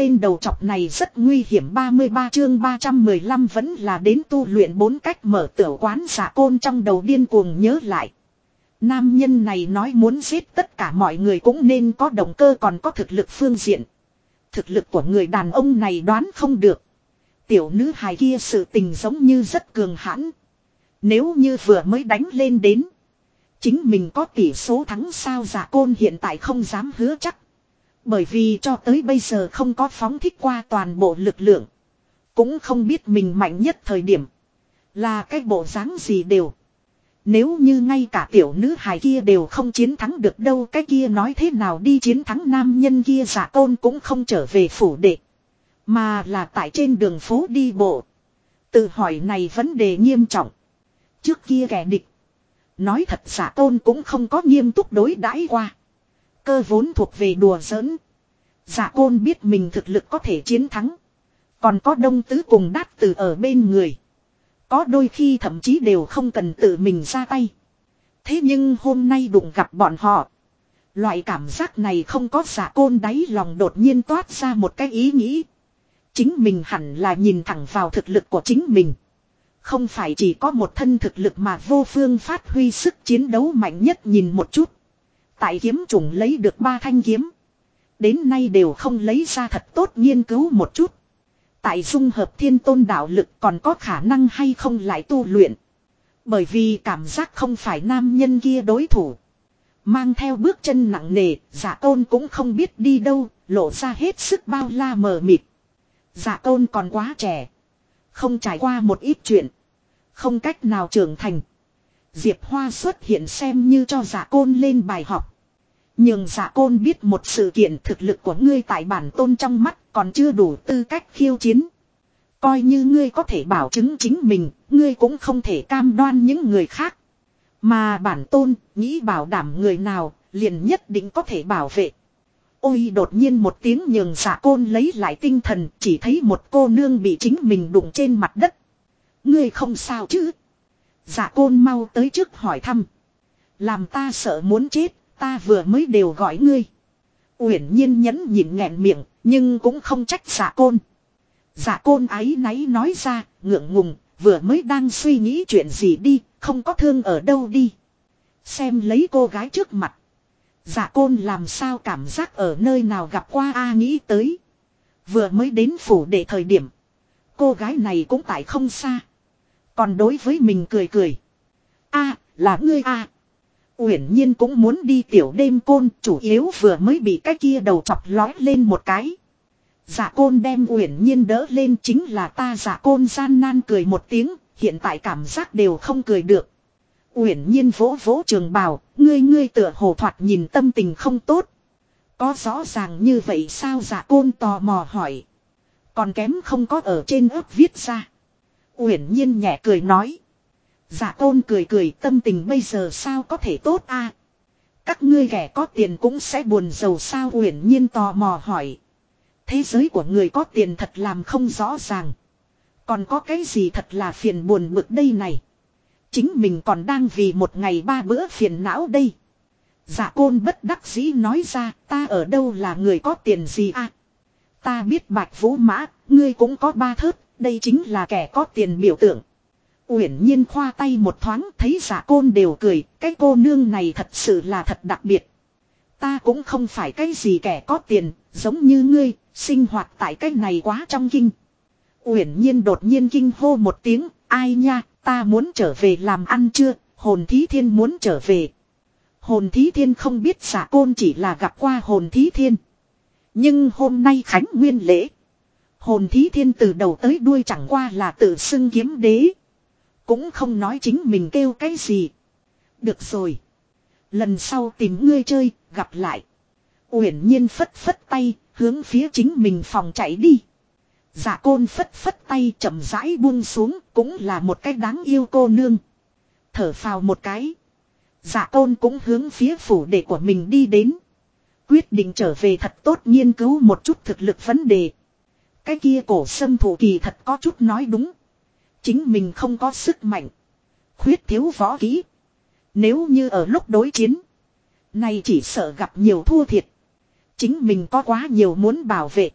tên đầu chọc này rất nguy hiểm 33 chương 315 vẫn là đến tu luyện bốn cách mở tiểu quán giả côn trong đầu điên cuồng nhớ lại. Nam nhân này nói muốn giết tất cả mọi người cũng nên có động cơ còn có thực lực phương diện. Thực lực của người đàn ông này đoán không được. Tiểu nữ hài kia sự tình giống như rất cường hãn. Nếu như vừa mới đánh lên đến. Chính mình có tỷ số thắng sao giả côn hiện tại không dám hứa chắc. Bởi vì cho tới bây giờ không có phóng thích qua toàn bộ lực lượng. Cũng không biết mình mạnh nhất thời điểm. Là cái bộ dáng gì đều. Nếu như ngay cả tiểu nữ hài kia đều không chiến thắng được đâu, cái kia nói thế nào đi chiến thắng nam nhân kia giả tôn cũng không trở về phủ đệ. Mà là tại trên đường phố đi bộ. Tự hỏi này vấn đề nghiêm trọng. Trước kia kẻ địch. Nói thật giả tôn cũng không có nghiêm túc đối đãi qua. Cơ vốn thuộc về đùa giỡn. Giả côn biết mình thực lực có thể chiến thắng. Còn có đông tứ cùng đát từ ở bên người. Có đôi khi thậm chí đều không cần tự mình ra tay. Thế nhưng hôm nay đụng gặp bọn họ. Loại cảm giác này không có giả côn đáy lòng đột nhiên toát ra một cái ý nghĩ. Chính mình hẳn là nhìn thẳng vào thực lực của chính mình. Không phải chỉ có một thân thực lực mà vô phương phát huy sức chiến đấu mạnh nhất nhìn một chút. Tại kiếm trùng lấy được ba thanh kiếm. Đến nay đều không lấy ra thật tốt nghiên cứu một chút. Tại dung hợp thiên tôn đạo lực còn có khả năng hay không lại tu luyện. Bởi vì cảm giác không phải nam nhân kia đối thủ. Mang theo bước chân nặng nề, giả tôn cũng không biết đi đâu, lộ ra hết sức bao la mờ mịt. Giả tôn còn quá trẻ. Không trải qua một ít chuyện. Không cách nào trưởng thành. Diệp Hoa xuất hiện xem như cho giả côn lên bài học. Nhưng giả côn biết một sự kiện thực lực của ngươi tại bản tôn trong mắt còn chưa đủ tư cách khiêu chiến. Coi như ngươi có thể bảo chứng chính mình, ngươi cũng không thể cam đoan những người khác. Mà bản tôn, nghĩ bảo đảm người nào, liền nhất định có thể bảo vệ. Ôi đột nhiên một tiếng nhường giả côn lấy lại tinh thần, chỉ thấy một cô nương bị chính mình đụng trên mặt đất. Ngươi không sao chứ? Giả côn mau tới trước hỏi thăm. Làm ta sợ muốn chết, ta vừa mới đều gọi ngươi. Uyển nhiên nhẫn nhịn nghẹn miệng, nhưng cũng không trách giả côn. Giả côn ấy náy nói ra, ngượng ngùng, vừa mới đang suy nghĩ chuyện gì đi, không có thương ở đâu đi. Xem lấy cô gái trước mặt. Giả côn làm sao cảm giác ở nơi nào gặp qua A nghĩ tới. Vừa mới đến phủ để thời điểm. Cô gái này cũng tại không xa. Còn đối với mình cười cười. a là ngươi a Uyển nhiên cũng muốn đi tiểu đêm côn chủ yếu vừa mới bị cái kia đầu chọc lói lên một cái. Dạ côn đem uyển nhiên đỡ lên chính là ta dạ côn gian nan cười một tiếng, hiện tại cảm giác đều không cười được. Uyển nhiên vỗ vỗ trường bào, ngươi ngươi tựa hồ thoạt nhìn tâm tình không tốt. Có rõ ràng như vậy sao dạ côn tò mò hỏi. Còn kém không có ở trên ớt viết ra. Uyển nhiên nhẹ cười nói. Dạ tôn cười cười tâm tình bây giờ sao có thể tốt a? Các ngươi kẻ có tiền cũng sẽ buồn giàu sao uyển nhiên tò mò hỏi. Thế giới của người có tiền thật làm không rõ ràng. Còn có cái gì thật là phiền buồn bực đây này. Chính mình còn đang vì một ngày ba bữa phiền não đây. Dạ côn bất đắc dĩ nói ra ta ở đâu là người có tiền gì a? Ta biết bạch vũ mã, ngươi cũng có ba thớt, đây chính là kẻ có tiền biểu tượng. Uyển nhiên khoa tay một thoáng thấy giả côn đều cười, cái cô nương này thật sự là thật đặc biệt. Ta cũng không phải cái gì kẻ có tiền, giống như ngươi, sinh hoạt tại cái này quá trong kinh. Uyển nhiên đột nhiên kinh hô một tiếng, ai nha, ta muốn trở về làm ăn chưa, hồn thí thiên muốn trở về. Hồn thí thiên không biết giả côn chỉ là gặp qua hồn thí thiên. Nhưng hôm nay khánh nguyên lễ. Hồn thí thiên từ đầu tới đuôi chẳng qua là tự xưng kiếm đế. Cũng không nói chính mình kêu cái gì. Được rồi. Lần sau tìm ngươi chơi, gặp lại. Uyển nhiên phất phất tay, hướng phía chính mình phòng chạy đi. Dạ côn phất phất tay chậm rãi buông xuống, cũng là một cái đáng yêu cô nương. Thở phào một cái. Dạ côn cũng hướng phía phủ đệ của mình đi đến. Quyết định trở về thật tốt nghiên cứu một chút thực lực vấn đề. Cái kia cổ sâm thủ kỳ thật có chút nói đúng. Chính mình không có sức mạnh. Khuyết thiếu võ kỹ. Nếu như ở lúc đối chiến. nay chỉ sợ gặp nhiều thua thiệt. Chính mình có quá nhiều muốn bảo vệ.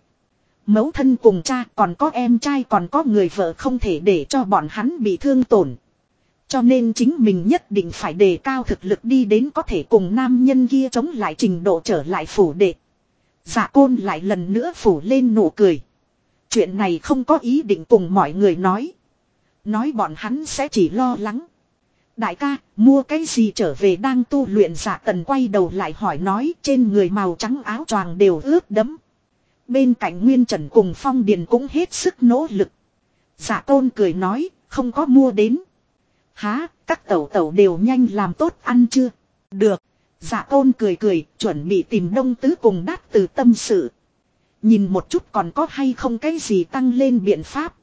Mẫu thân cùng cha còn có em trai còn có người vợ không thể để cho bọn hắn bị thương tổn. Cho nên chính mình nhất định phải đề cao thực lực đi đến có thể cùng nam nhân kia chống lại trình độ trở lại phủ đệ. giả côn lại lần nữa phủ lên nụ cười. Chuyện này không có ý định cùng mọi người nói. Nói bọn hắn sẽ chỉ lo lắng. Đại ca, mua cái gì trở về đang tu luyện giả tần quay đầu lại hỏi nói trên người màu trắng áo choàng đều ướt đẫm. Bên cạnh Nguyên Trần cùng Phong Điền cũng hết sức nỗ lực. Giả tôn cười nói, không có mua đến. Há, các tẩu tẩu đều nhanh làm tốt ăn chưa? Được. Giả tôn cười cười, chuẩn bị tìm đông tứ cùng đát từ tâm sự. Nhìn một chút còn có hay không cái gì tăng lên biện pháp.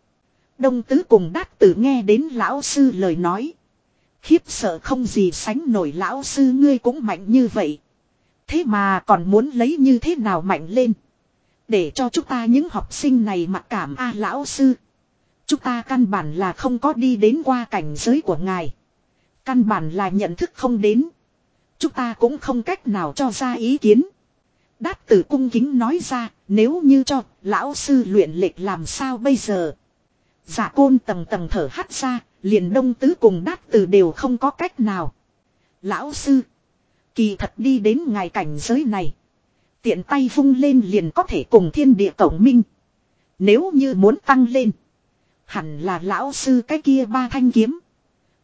Đông tứ cùng đát tử nghe đến lão sư lời nói. Khiếp sợ không gì sánh nổi lão sư ngươi cũng mạnh như vậy. Thế mà còn muốn lấy như thế nào mạnh lên. Để cho chúng ta những học sinh này mặc cảm a lão sư. Chúng ta căn bản là không có đi đến qua cảnh giới của ngài. Căn bản là nhận thức không đến. Chúng ta cũng không cách nào cho ra ý kiến. Đát tử cung kính nói ra, nếu như cho, lão sư luyện lệch làm sao bây giờ. Giả côn tầng tầng thở hắt ra, liền đông tứ cùng đát từ đều không có cách nào. Lão sư, kỳ thật đi đến ngài cảnh giới này. Tiện tay vung lên liền có thể cùng thiên địa cổng minh. Nếu như muốn tăng lên. Hẳn là lão sư cái kia ba thanh kiếm.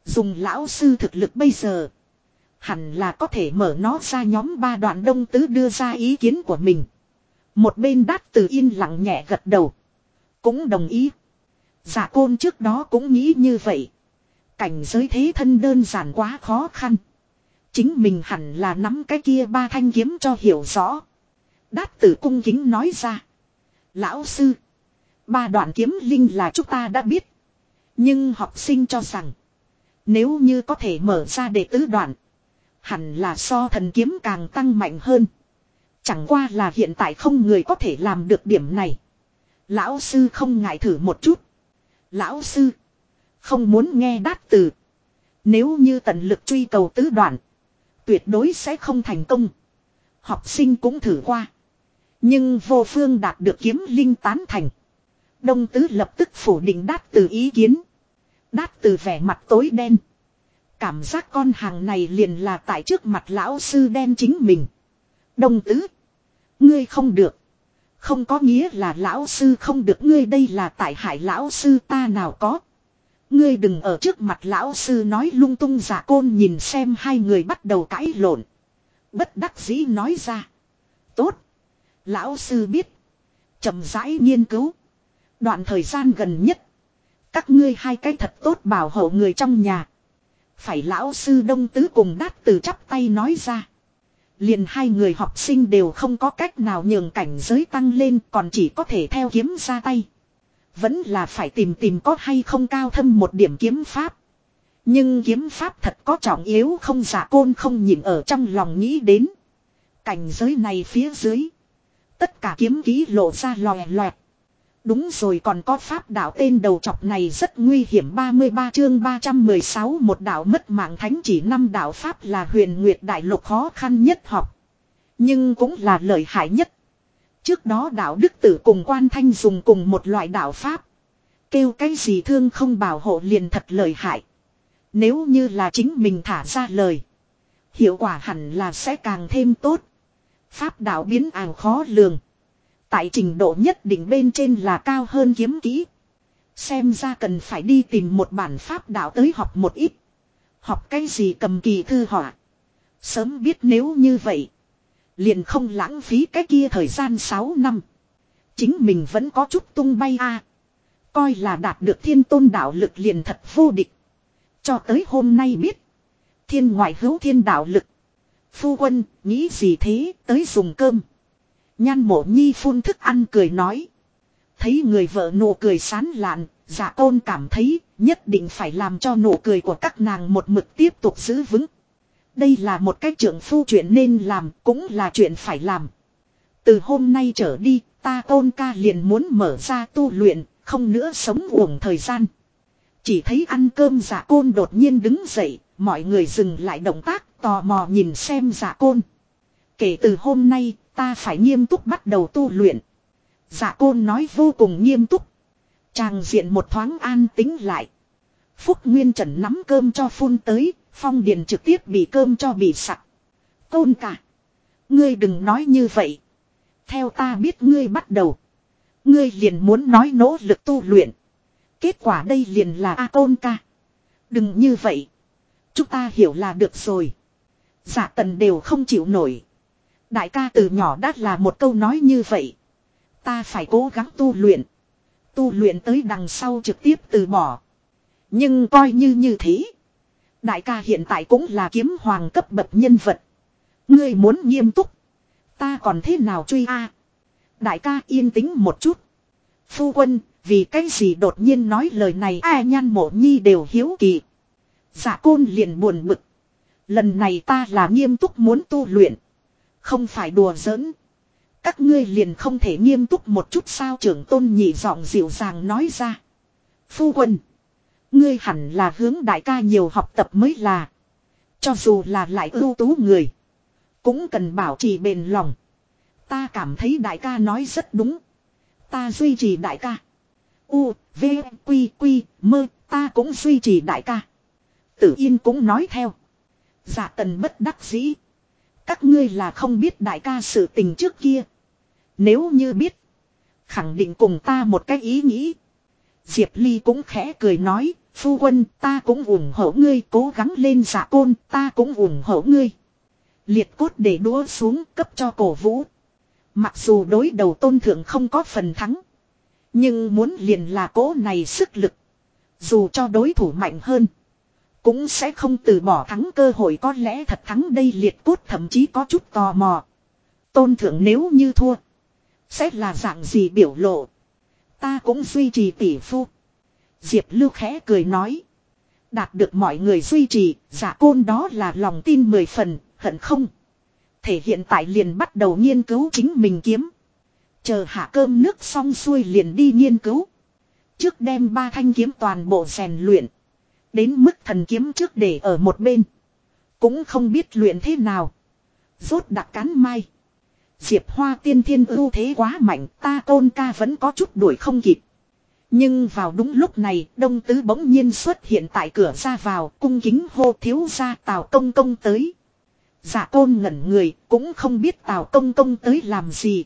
Dùng lão sư thực lực bây giờ. Hẳn là có thể mở nó ra nhóm ba đoạn đông tứ đưa ra ý kiến của mình. Một bên đát từ yên lặng nhẹ gật đầu. Cũng đồng ý. Giả dạ côn trước đó cũng nghĩ như vậy. Cảnh giới thế thân đơn giản quá khó khăn. Chính mình hẳn là nắm cái kia ba thanh kiếm cho hiểu rõ. Đát tử cung kính nói ra. Lão sư. Ba đoạn kiếm linh là chúng ta đã biết. Nhưng học sinh cho rằng. Nếu như có thể mở ra đệ tứ đoạn. Hẳn là so thần kiếm càng tăng mạnh hơn. Chẳng qua là hiện tại không người có thể làm được điểm này. Lão sư không ngại thử một chút. Lão sư. Không muốn nghe đát từ. Nếu như tận lực truy cầu tứ đoạn. Tuyệt đối sẽ không thành công. Học sinh cũng thử qua. Nhưng vô phương đạt được kiếm linh tán thành. Đông tứ lập tức phủ định đát từ ý kiến. Đát từ vẻ mặt tối đen. Cảm giác con hàng này liền là tại trước mặt lão sư đen chính mình. Đông tứ. Ngươi không được. Không có nghĩa là lão sư không được ngươi đây là tại hại lão sư ta nào có. Ngươi đừng ở trước mặt lão sư nói lung tung giả côn nhìn xem hai người bắt đầu cãi lộn. Bất đắc dĩ nói ra. Tốt. Lão sư biết. chậm rãi nghiên cứu. Đoạn thời gian gần nhất. Các ngươi hai cái thật tốt bảo hộ người trong nhà. Phải lão sư đông tứ cùng đát từ chắp tay nói ra. Liền hai người học sinh đều không có cách nào nhường cảnh giới tăng lên, còn chỉ có thể theo kiếm ra tay. Vẫn là phải tìm tìm có hay không cao thâm một điểm kiếm pháp. Nhưng kiếm pháp thật có trọng yếu không giả côn không nhìn ở trong lòng nghĩ đến. Cảnh giới này phía dưới. Tất cả kiếm ký lộ ra lòe loẹt. Đúng rồi còn có pháp đạo tên đầu chọc này rất nguy hiểm 33 chương 316 một đạo mất mạng thánh chỉ năm đạo pháp là huyền nguyệt đại lục khó khăn nhất học. Nhưng cũng là lợi hại nhất. Trước đó đạo đức tử cùng quan thanh dùng cùng một loại đạo pháp. Kêu cái gì thương không bảo hộ liền thật lợi hại. Nếu như là chính mình thả ra lời. Hiệu quả hẳn là sẽ càng thêm tốt. Pháp đạo biến ảo khó lường. Tại trình độ nhất định bên trên là cao hơn kiếm kỹ. Xem ra cần phải đi tìm một bản pháp đạo tới học một ít. Học cái gì cầm kỳ thư họa. Sớm biết nếu như vậy. Liền không lãng phí cái kia thời gian 6 năm. Chính mình vẫn có chút tung bay a Coi là đạt được thiên tôn đạo lực liền thật vô địch. Cho tới hôm nay biết. Thiên ngoại hữu thiên đạo lực. Phu quân, nghĩ gì thế, tới dùng cơm. Nhan mộ nhi phun thức ăn cười nói. Thấy người vợ nụ cười sán lạn, giả tôn cảm thấy nhất định phải làm cho nụ cười của các nàng một mực tiếp tục giữ vững. Đây là một cách trưởng phu chuyện nên làm, cũng là chuyện phải làm. Từ hôm nay trở đi, ta tôn ca liền muốn mở ra tu luyện, không nữa sống uổng thời gian. Chỉ thấy ăn cơm giả côn đột nhiên đứng dậy, mọi người dừng lại động tác, tò mò nhìn xem giả côn. Kể từ hôm nay, Ta phải nghiêm túc bắt đầu tu luyện. Dạ côn nói vô cùng nghiêm túc. Chàng diện một thoáng an tính lại. Phúc Nguyên Trần nắm cơm cho phun tới, phong điền trực tiếp bị cơm cho bị sặc. Côn cả. Ngươi đừng nói như vậy. Theo ta biết ngươi bắt đầu. Ngươi liền muốn nói nỗ lực tu luyện. Kết quả đây liền là A côn ca. Đừng như vậy. Chúng ta hiểu là được rồi. Dạ tần đều không chịu nổi. Đại ca từ nhỏ đã là một câu nói như vậy. Ta phải cố gắng tu luyện. Tu luyện tới đằng sau trực tiếp từ bỏ. Nhưng coi như như thế. Đại ca hiện tại cũng là kiếm hoàng cấp bậc nhân vật. Ngươi muốn nghiêm túc. Ta còn thế nào truy a? Đại ca yên tĩnh một chút. Phu quân, vì cái gì đột nhiên nói lời này ai nhan mộ nhi đều hiếu kỳ. Dạ côn liền buồn bực. Lần này ta là nghiêm túc muốn tu luyện. Không phải đùa giỡn. Các ngươi liền không thể nghiêm túc một chút sao trưởng tôn nhị giọng dịu dàng nói ra. Phu quân. Ngươi hẳn là hướng đại ca nhiều học tập mới là. Cho dù là lại ưu tú người. Cũng cần bảo trì bền lòng. Ta cảm thấy đại ca nói rất đúng. Ta duy trì đại ca. U, V, Quy, Quy, Mơ, ta cũng duy trì đại ca. Tử Yên cũng nói theo. Dạ tần bất đắc dĩ. Các ngươi là không biết đại ca sự tình trước kia. Nếu như biết. Khẳng định cùng ta một cái ý nghĩ. Diệp Ly cũng khẽ cười nói. Phu quân, ta cũng ủng hộ ngươi, cố gắng lên dạ côn, ta cũng ủng hộ ngươi. Liệt cốt để đũa xuống, cấp cho cổ vũ. Mặc dù đối đầu tôn thượng không có phần thắng. Nhưng muốn liền là cố này sức lực. Dù cho đối thủ mạnh hơn. Cũng sẽ không từ bỏ thắng cơ hội có lẽ thật thắng đây liệt cốt thậm chí có chút tò mò. Tôn thượng nếu như thua. Sẽ là dạng gì biểu lộ. Ta cũng duy trì tỷ phu. Diệp Lưu khẽ cười nói. Đạt được mọi người duy trì, giả côn đó là lòng tin mười phần, hận không. Thể hiện tại liền bắt đầu nghiên cứu chính mình kiếm. Chờ hạ cơm nước xong xuôi liền đi nghiên cứu. Trước đem ba thanh kiếm toàn bộ rèn luyện. Đến mức thần kiếm trước để ở một bên. Cũng không biết luyện thế nào. Rốt đặc cán mai. Diệp Hoa tiên thiên ưu thế quá mạnh ta tôn ca vẫn có chút đuổi không kịp. Nhưng vào đúng lúc này đông tứ bỗng nhiên xuất hiện tại cửa ra vào cung kính hô thiếu ra tào công công tới. giả tôn ngẩn người cũng không biết tào công công tới làm gì.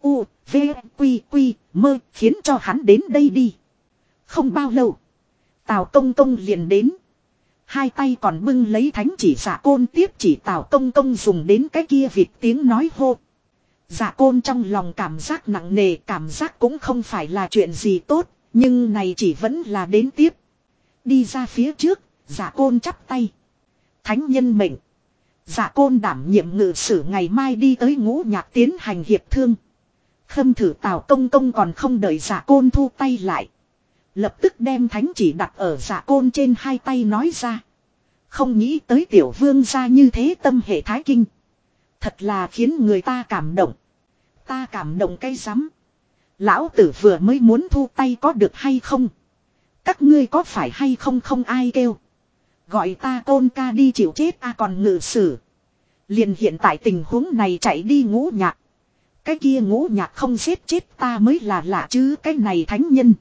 U, V, Quy, Quy, mơ khiến cho hắn đến đây đi. Không bao lâu. Tào công công liền đến. Hai tay còn bưng lấy thánh chỉ giả côn tiếp chỉ tào công công dùng đến cái kia vịt tiếng nói hô. Giả côn trong lòng cảm giác nặng nề cảm giác cũng không phải là chuyện gì tốt, nhưng này chỉ vẫn là đến tiếp. Đi ra phía trước, giả côn chắp tay. Thánh nhân mệnh. Giả côn đảm nhiệm ngự sử ngày mai đi tới ngũ nhạc tiến hành hiệp thương. Khâm thử tào công công còn không đợi giả côn thu tay lại. Lập tức đem thánh chỉ đặt ở giả côn trên hai tay nói ra. Không nghĩ tới tiểu vương ra như thế tâm hệ thái kinh. Thật là khiến người ta cảm động. Ta cảm động cay rắm. Lão tử vừa mới muốn thu tay có được hay không? Các ngươi có phải hay không không ai kêu. Gọi ta tôn ca đi chịu chết a còn ngự sử. Liền hiện tại tình huống này chạy đi ngũ nhạc. Cái kia ngũ nhạc không xếp chết ta mới là lạ chứ, cái này thánh nhân.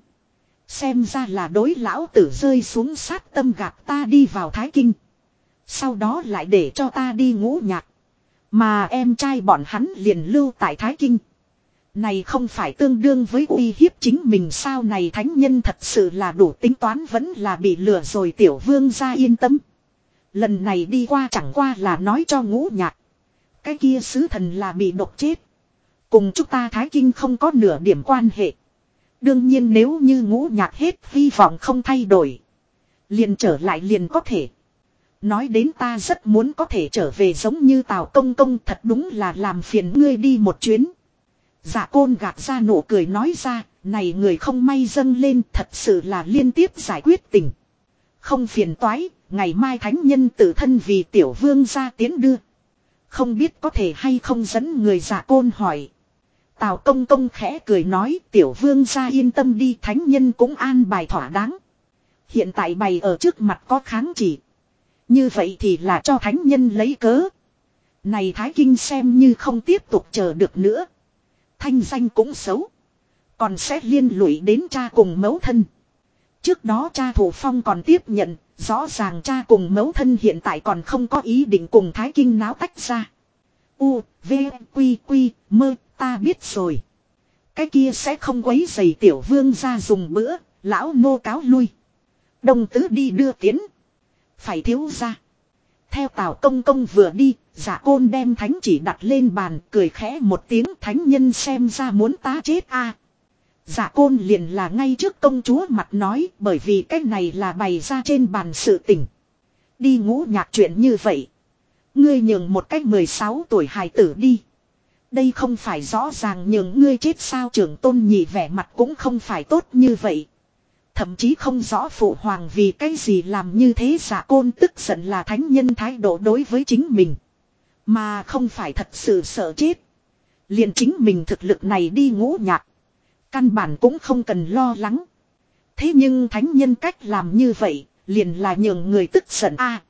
Xem ra là đối lão tử rơi xuống sát tâm gạt ta đi vào Thái Kinh. Sau đó lại để cho ta đi ngũ nhạc. Mà em trai bọn hắn liền lưu tại Thái Kinh. Này không phải tương đương với uy hiếp chính mình sao này thánh nhân thật sự là đủ tính toán vẫn là bị lừa rồi tiểu vương ra yên tâm. Lần này đi qua chẳng qua là nói cho ngũ nhạc. Cái kia sứ thần là bị độc chết. Cùng chúng ta Thái Kinh không có nửa điểm quan hệ. Đương nhiên nếu như ngũ nhạc hết hy vọng không thay đổi. Liền trở lại liền có thể. Nói đến ta rất muốn có thể trở về giống như Tào Công Công thật đúng là làm phiền ngươi đi một chuyến. Dạ côn gạt ra nụ cười nói ra, này người không may dâng lên thật sự là liên tiếp giải quyết tình. Không phiền toái, ngày mai thánh nhân tự thân vì tiểu vương ra tiến đưa. Không biết có thể hay không dẫn người dạ côn hỏi. Tào công công khẽ cười nói tiểu vương ra yên tâm đi thánh nhân cũng an bài thỏa đáng. Hiện tại bày ở trước mặt có kháng chỉ. Như vậy thì là cho thánh nhân lấy cớ. Này Thái Kinh xem như không tiếp tục chờ được nữa. Thanh danh cũng xấu. Còn sẽ liên lụy đến cha cùng mẫu thân. Trước đó cha thủ phong còn tiếp nhận, rõ ràng cha cùng mẫu thân hiện tại còn không có ý định cùng Thái Kinh náo tách ra. U, V, Quy, Quy, mơ, ta biết rồi. Cái kia sẽ không quấy giày tiểu vương ra dùng bữa, lão nô cáo lui. Đồng tứ đi đưa tiến. Phải thiếu ra. Theo tào công công vừa đi, giả côn đem thánh chỉ đặt lên bàn, cười khẽ một tiếng thánh nhân xem ra muốn ta chết a Giả côn liền là ngay trước công chúa mặt nói bởi vì cái này là bày ra trên bàn sự tình. Đi ngũ nhạc chuyện như vậy. Ngươi nhường một cách 16 tuổi hài tử đi. Đây không phải rõ ràng nhường ngươi chết sao trưởng tôn nhị vẻ mặt cũng không phải tốt như vậy. Thậm chí không rõ phụ hoàng vì cái gì làm như thế giả côn tức giận là thánh nhân thái độ đối với chính mình. Mà không phải thật sự sợ chết. liền chính mình thực lực này đi ngũ nhạc. Căn bản cũng không cần lo lắng. Thế nhưng thánh nhân cách làm như vậy, liền là nhường người tức giận a.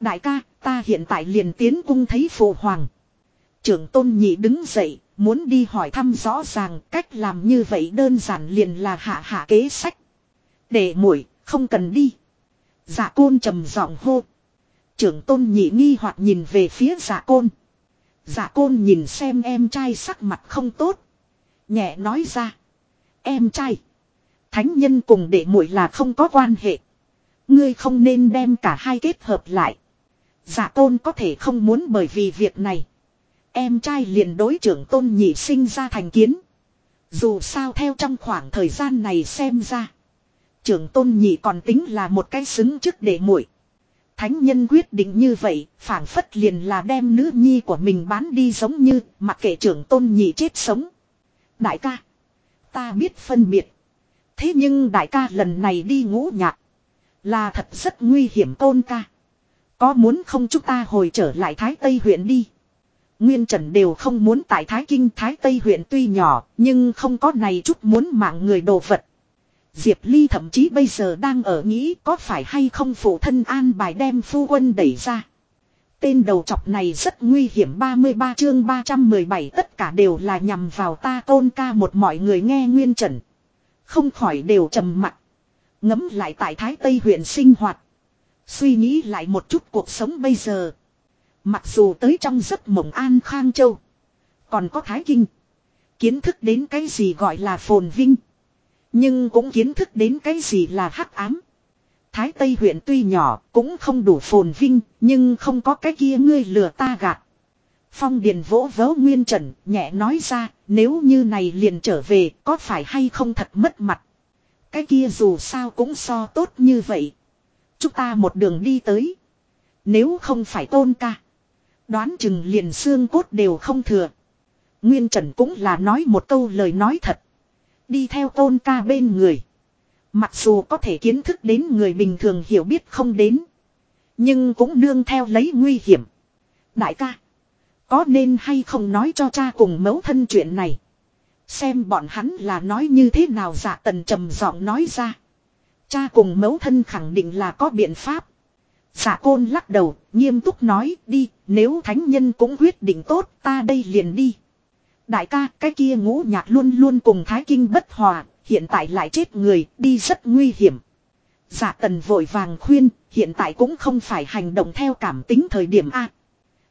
đại ca, ta hiện tại liền tiến cung thấy phụ hoàng. Trưởng tôn nhị đứng dậy, muốn đi hỏi thăm rõ ràng cách làm như vậy đơn giản liền là hạ hạ kế sách. Để muội không cần đi. Dạ côn trầm giọng hô. Trưởng tôn nhị nghi hoặc nhìn về phía dạ côn. Dạ côn nhìn xem em trai sắc mặt không tốt. Nhẹ nói ra. Em trai. Thánh nhân cùng đệ muội là không có quan hệ. Ngươi không nên đem cả hai kết hợp lại. Dạ tôn có thể không muốn bởi vì việc này. Em trai liền đối trưởng tôn nhị sinh ra thành kiến. Dù sao theo trong khoảng thời gian này xem ra. Trưởng tôn nhị còn tính là một cái xứng trước để muội. Thánh nhân quyết định như vậy, phản phất liền là đem nữ nhi của mình bán đi giống như, mặc kệ trưởng tôn nhị chết sống. Đại ca, ta biết phân biệt. Thế nhưng đại ca lần này đi ngũ nhạc, là thật rất nguy hiểm tôn ca. Có muốn không chúng ta hồi trở lại Thái Tây huyện đi. Nguyên Trần đều không muốn tại Thái Kinh Thái Tây huyện tuy nhỏ, nhưng không có này chút muốn mạng người đồ vật. Diệp Ly thậm chí bây giờ đang ở nghĩ có phải hay không phụ thân an bài đem phu quân đẩy ra. Tên đầu chọc này rất nguy hiểm 33 chương 317 tất cả đều là nhằm vào ta tôn ca một mọi người nghe Nguyên Trần. Không khỏi đều trầm mặt. Ngấm lại tại Thái Tây huyện sinh hoạt. Suy nghĩ lại một chút cuộc sống bây giờ. Mặc dù tới trong giấc mộng an khang châu. Còn có thái kinh. Kiến thức đến cái gì gọi là phồn vinh. Nhưng cũng kiến thức đến cái gì là hắc ám. Thái Tây huyện tuy nhỏ cũng không đủ phồn vinh, nhưng không có cái kia ngươi lừa ta gạt. Phong Điền vỗ vớ Nguyên Trần, nhẹ nói ra, nếu như này liền trở về, có phải hay không thật mất mặt. Cái kia dù sao cũng so tốt như vậy. Chúng ta một đường đi tới. Nếu không phải tôn ca. Đoán chừng liền xương cốt đều không thừa. Nguyên Trần cũng là nói một câu lời nói thật. Đi theo tôn ca bên người. Mặc dù có thể kiến thức đến người bình thường hiểu biết không đến. Nhưng cũng nương theo lấy nguy hiểm. Đại ca. Có nên hay không nói cho cha cùng mẫu thân chuyện này. Xem bọn hắn là nói như thế nào giả tần trầm giọng nói ra. Cha cùng mẫu thân khẳng định là có biện pháp. Giả côn lắc đầu, nghiêm túc nói, đi, nếu thánh nhân cũng quyết định tốt, ta đây liền đi. Đại ca, cái kia ngũ nhạc luôn luôn cùng thái kinh bất hòa, hiện tại lại chết người, đi rất nguy hiểm. Giả tần vội vàng khuyên, hiện tại cũng không phải hành động theo cảm tính thời điểm A.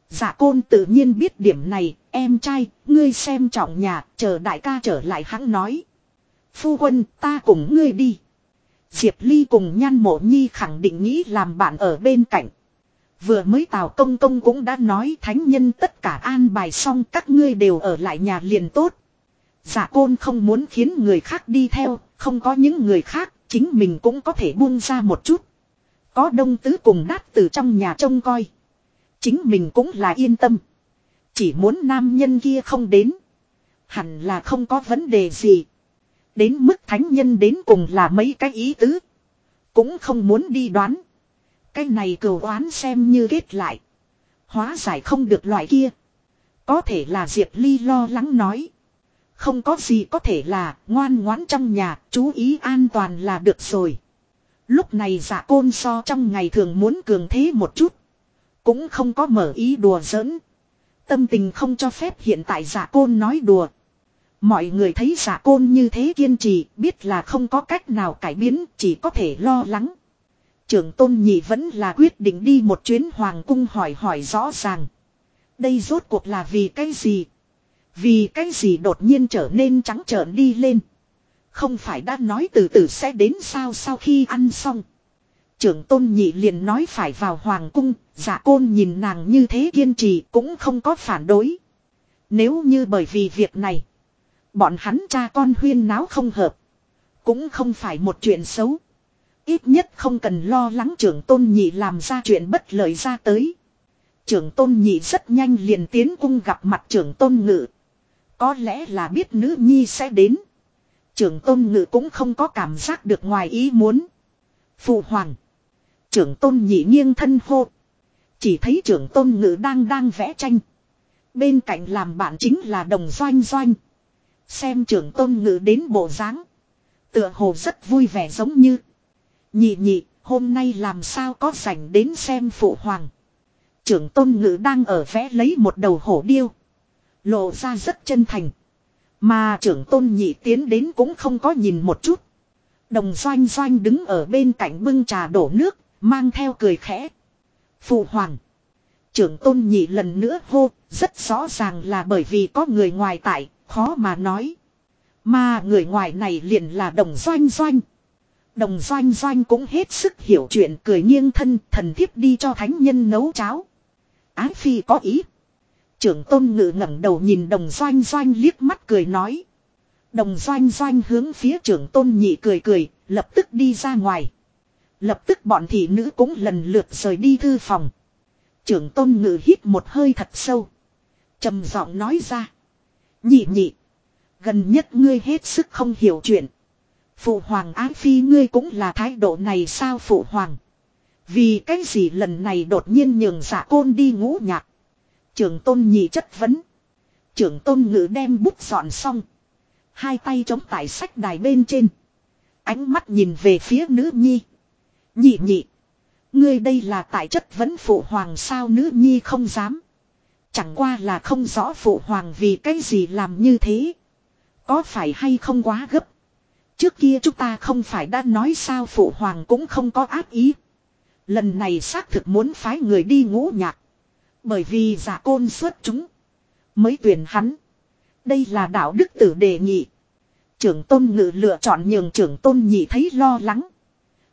Giả côn tự nhiên biết điểm này, em trai, ngươi xem trọng nhà, chờ đại ca trở lại hắn nói. Phu quân, ta cùng ngươi đi. Diệp Ly cùng Nhan Mộ Nhi khẳng định nghĩ làm bạn ở bên cạnh. Vừa mới Tào Công Công cũng đã nói thánh nhân tất cả an bài xong các ngươi đều ở lại nhà liền tốt. Giả côn không muốn khiến người khác đi theo, không có những người khác, chính mình cũng có thể buông ra một chút. Có đông tứ cùng đát từ trong nhà trông coi. Chính mình cũng là yên tâm. Chỉ muốn nam nhân kia không đến. Hẳn là không có vấn đề gì. Đến mức thánh nhân đến cùng là mấy cái ý tứ. Cũng không muốn đi đoán. Cái này cửu oán xem như kết lại. Hóa giải không được loại kia. Có thể là Diệp Ly lo lắng nói. Không có gì có thể là ngoan ngoãn trong nhà, chú ý an toàn là được rồi. Lúc này giả côn so trong ngày thường muốn cường thế một chút. Cũng không có mở ý đùa giỡn. Tâm tình không cho phép hiện tại giả côn nói đùa. Mọi người thấy giả côn như thế kiên trì, biết là không có cách nào cải biến, chỉ có thể lo lắng. Trưởng tôn nhị vẫn là quyết định đi một chuyến hoàng cung hỏi hỏi rõ ràng. Đây rốt cuộc là vì cái gì? Vì cái gì đột nhiên trở nên trắng trợn đi lên? Không phải đã nói từ từ sẽ đến sao sau khi ăn xong. Trưởng tôn nhị liền nói phải vào hoàng cung, giả côn nhìn nàng như thế kiên trì cũng không có phản đối. Nếu như bởi vì việc này, bọn hắn cha con huyên náo không hợp, cũng không phải một chuyện xấu. Ít nhất không cần lo lắng trưởng tôn nhị làm ra chuyện bất lợi ra tới. Trưởng tôn nhị rất nhanh liền tiến cung gặp mặt trưởng tôn ngự. Có lẽ là biết nữ nhi sẽ đến. Trưởng tôn ngự cũng không có cảm giác được ngoài ý muốn. Phụ hoàng. Trưởng tôn nhị nghiêng thân hô. Chỉ thấy trưởng tôn ngự đang đang vẽ tranh. Bên cạnh làm bạn chính là đồng doanh doanh. Xem trưởng tôn ngự đến bộ dáng Tựa hồ rất vui vẻ giống như. Nhị nhị, hôm nay làm sao có rảnh đến xem phụ hoàng. Trưởng tôn ngự đang ở vẽ lấy một đầu hổ điêu. Lộ ra rất chân thành. Mà trưởng tôn nhị tiến đến cũng không có nhìn một chút. Đồng doanh doanh đứng ở bên cạnh bưng trà đổ nước, mang theo cười khẽ. Phụ hoàng. Trưởng tôn nhị lần nữa hô, rất rõ ràng là bởi vì có người ngoài tại, khó mà nói. Mà người ngoài này liền là đồng doanh doanh. Đồng doanh doanh cũng hết sức hiểu chuyện cười nghiêng thân thần thiếp đi cho thánh nhân nấu cháo. Ái phi có ý. Trưởng tôn ngự ngẩng đầu nhìn đồng doanh doanh liếc mắt cười nói. Đồng doanh doanh hướng phía trưởng tôn nhị cười cười, lập tức đi ra ngoài. Lập tức bọn thị nữ cũng lần lượt rời đi thư phòng. Trưởng tôn ngự hít một hơi thật sâu. trầm giọng nói ra. Nhị nhị. Gần nhất ngươi hết sức không hiểu chuyện. Phụ hoàng ái phi ngươi cũng là thái độ này sao phụ hoàng. Vì cái gì lần này đột nhiên nhường giả côn đi ngũ nhạc. Trưởng tôn nhị chất vấn. Trưởng tôn ngữ đem bút dọn xong. Hai tay chống tại sách đài bên trên. Ánh mắt nhìn về phía nữ nhi. Nhị nhị. Ngươi đây là tại chất vấn phụ hoàng sao nữ nhi không dám. Chẳng qua là không rõ phụ hoàng vì cái gì làm như thế. Có phải hay không quá gấp. Trước kia chúng ta không phải đã nói sao phụ hoàng cũng không có ác ý. Lần này xác thực muốn phái người đi ngũ nhạc. Bởi vì giả côn xuất chúng. Mới tuyển hắn. Đây là đạo đức tử đề nghị. Trưởng tôn ngự lựa chọn nhường trưởng tôn nhị thấy lo lắng.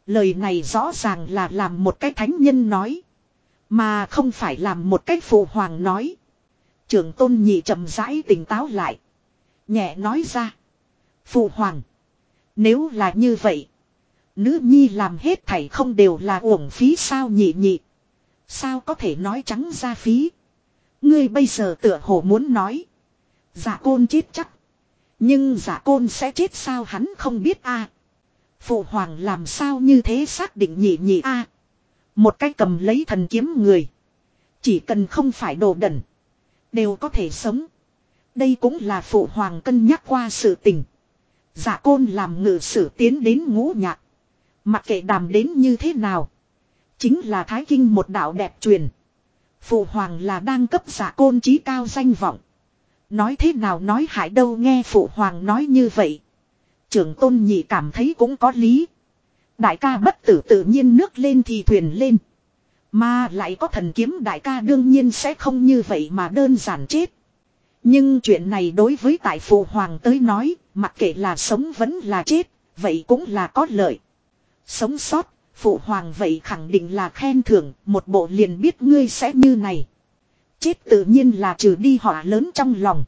Lời này rõ ràng là làm một cái thánh nhân nói. Mà không phải làm một cách phụ hoàng nói. Trưởng tôn nhị chậm rãi tỉnh táo lại. Nhẹ nói ra. Phụ hoàng. Nếu là như vậy. Nữ nhi làm hết thảy không đều là uổng phí sao nhị nhị. Sao có thể nói trắng ra phí. Ngươi bây giờ tựa hồ muốn nói. Giả côn chết chắc. Nhưng giả côn sẽ chết sao hắn không biết a Phụ hoàng làm sao như thế xác định nhị nhị a một cái cầm lấy thần kiếm người. Chỉ cần không phải đồ đẩn. Đều có thể sống. Đây cũng là phụ hoàng cân nhắc qua sự tình. Giả côn làm ngự sử tiến đến ngũ nhạc. Mặc kệ đàm đến như thế nào. Chính là thái kinh một đạo đẹp truyền. Phụ hoàng là đang cấp giả côn trí cao danh vọng. Nói thế nào nói hại đâu nghe phụ hoàng nói như vậy. Trưởng tôn nhị cảm thấy cũng có lý. Đại ca bất tử tự nhiên nước lên thì thuyền lên. Mà lại có thần kiếm đại ca đương nhiên sẽ không như vậy mà đơn giản chết. Nhưng chuyện này đối với tại phụ hoàng tới nói, mặc kệ là sống vẫn là chết, vậy cũng là có lợi. Sống sót, phụ hoàng vậy khẳng định là khen thưởng, một bộ liền biết ngươi sẽ như này. Chết tự nhiên là trừ đi họa lớn trong lòng.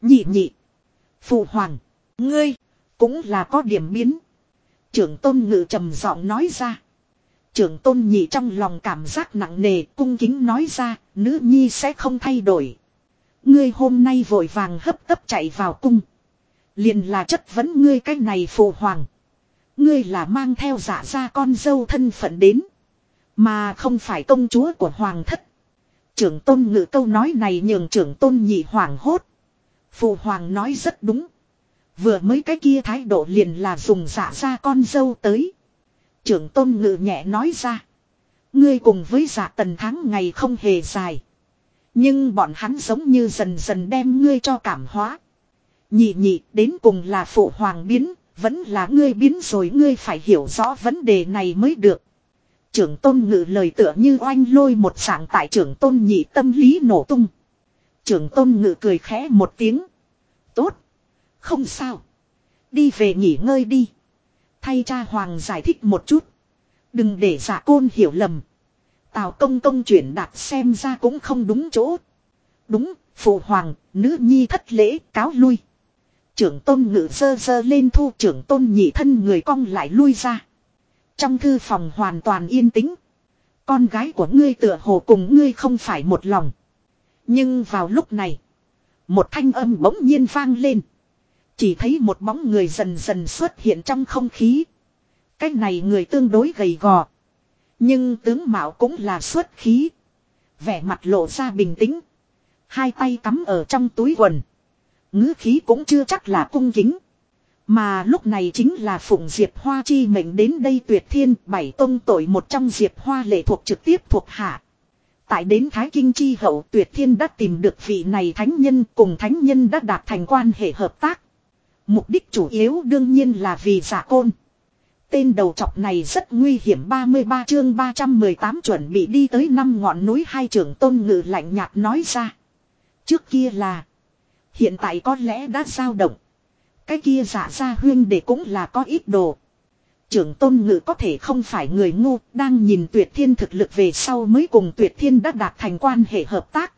Nhị nhị. Phụ hoàng, ngươi, cũng là có điểm biến. Trưởng tôn ngự trầm giọng nói ra. Trưởng tôn nhị trong lòng cảm giác nặng nề cung kính nói ra, nữ nhi sẽ không thay đổi. Ngươi hôm nay vội vàng hấp tấp chạy vào cung. Liền là chất vấn ngươi cái này phụ hoàng. Ngươi là mang theo giả ra con dâu thân phận đến. Mà không phải công chúa của hoàng thất. Trưởng tôn ngự câu nói này nhường trưởng tôn nhị hoàng hốt. Phụ hoàng nói rất đúng. Vừa mới cái kia thái độ liền là dùng giả ra con dâu tới. Trưởng tôn ngự nhẹ nói ra. Ngươi cùng với giả tần tháng ngày không hề dài. Nhưng bọn hắn giống như dần dần đem ngươi cho cảm hóa. Nhị nhị đến cùng là phụ hoàng biến, vẫn là ngươi biến rồi ngươi phải hiểu rõ vấn đề này mới được. Trưởng tôn ngự lời tựa như oanh lôi một sảng tại trưởng tôn nhị tâm lý nổ tung. Trưởng tôn ngự cười khẽ một tiếng. Tốt. Không sao. Đi về nghỉ ngơi đi. Thay cha hoàng giải thích một chút. Đừng để giả côn hiểu lầm. Tào công công chuyển đạt xem ra cũng không đúng chỗ. Đúng, phụ hoàng, nữ nhi thất lễ, cáo lui. Trưởng tôn ngự sơ sơ lên thu trưởng tôn nhị thân người cong lại lui ra. Trong thư phòng hoàn toàn yên tĩnh. Con gái của ngươi tựa hồ cùng ngươi không phải một lòng. Nhưng vào lúc này. Một thanh âm bỗng nhiên vang lên. Chỉ thấy một bóng người dần dần xuất hiện trong không khí. Cái này người tương đối gầy gò. Nhưng tướng mạo cũng là xuất khí. Vẻ mặt lộ ra bình tĩnh. Hai tay cắm ở trong túi quần. ngữ khí cũng chưa chắc là cung kính. Mà lúc này chính là Phụng Diệp Hoa chi mệnh đến đây tuyệt thiên, bảy tông tội một trong Diệp Hoa lệ thuộc trực tiếp thuộc hạ. Tại đến Thái Kinh chi hậu tuyệt thiên đã tìm được vị này thánh nhân, cùng thánh nhân đã đạt thành quan hệ hợp tác. Mục đích chủ yếu đương nhiên là vì giả côn. Tên đầu trọc này rất nguy hiểm 33 chương 318 chuẩn bị đi tới năm ngọn núi hai trưởng tôn ngự lạnh nhạt nói ra. Trước kia là. Hiện tại có lẽ đã dao động. Cái kia giả ra huyên để cũng là có ít đồ. Trưởng tôn ngự có thể không phải người ngu, đang nhìn tuyệt thiên thực lực về sau mới cùng tuyệt thiên đã đạt thành quan hệ hợp tác.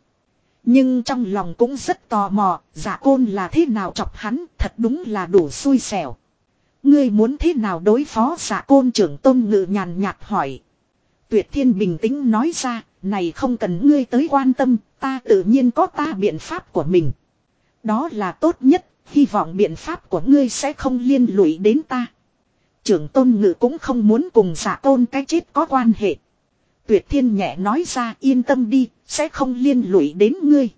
Nhưng trong lòng cũng rất tò mò, giả côn là thế nào chọc hắn, thật đúng là đủ xui xẻo. Ngươi muốn thế nào đối phó giả côn trưởng tôn ngự nhàn nhạt hỏi. Tuyệt thiên bình tĩnh nói ra, này không cần ngươi tới quan tâm, ta tự nhiên có ta biện pháp của mình. Đó là tốt nhất, hy vọng biện pháp của ngươi sẽ không liên lụy đến ta. Trưởng tôn ngự cũng không muốn cùng dạ giả tôn cái chết có quan hệ. Tuyệt thiên nhẹ nói ra yên tâm đi, sẽ không liên lụy đến ngươi.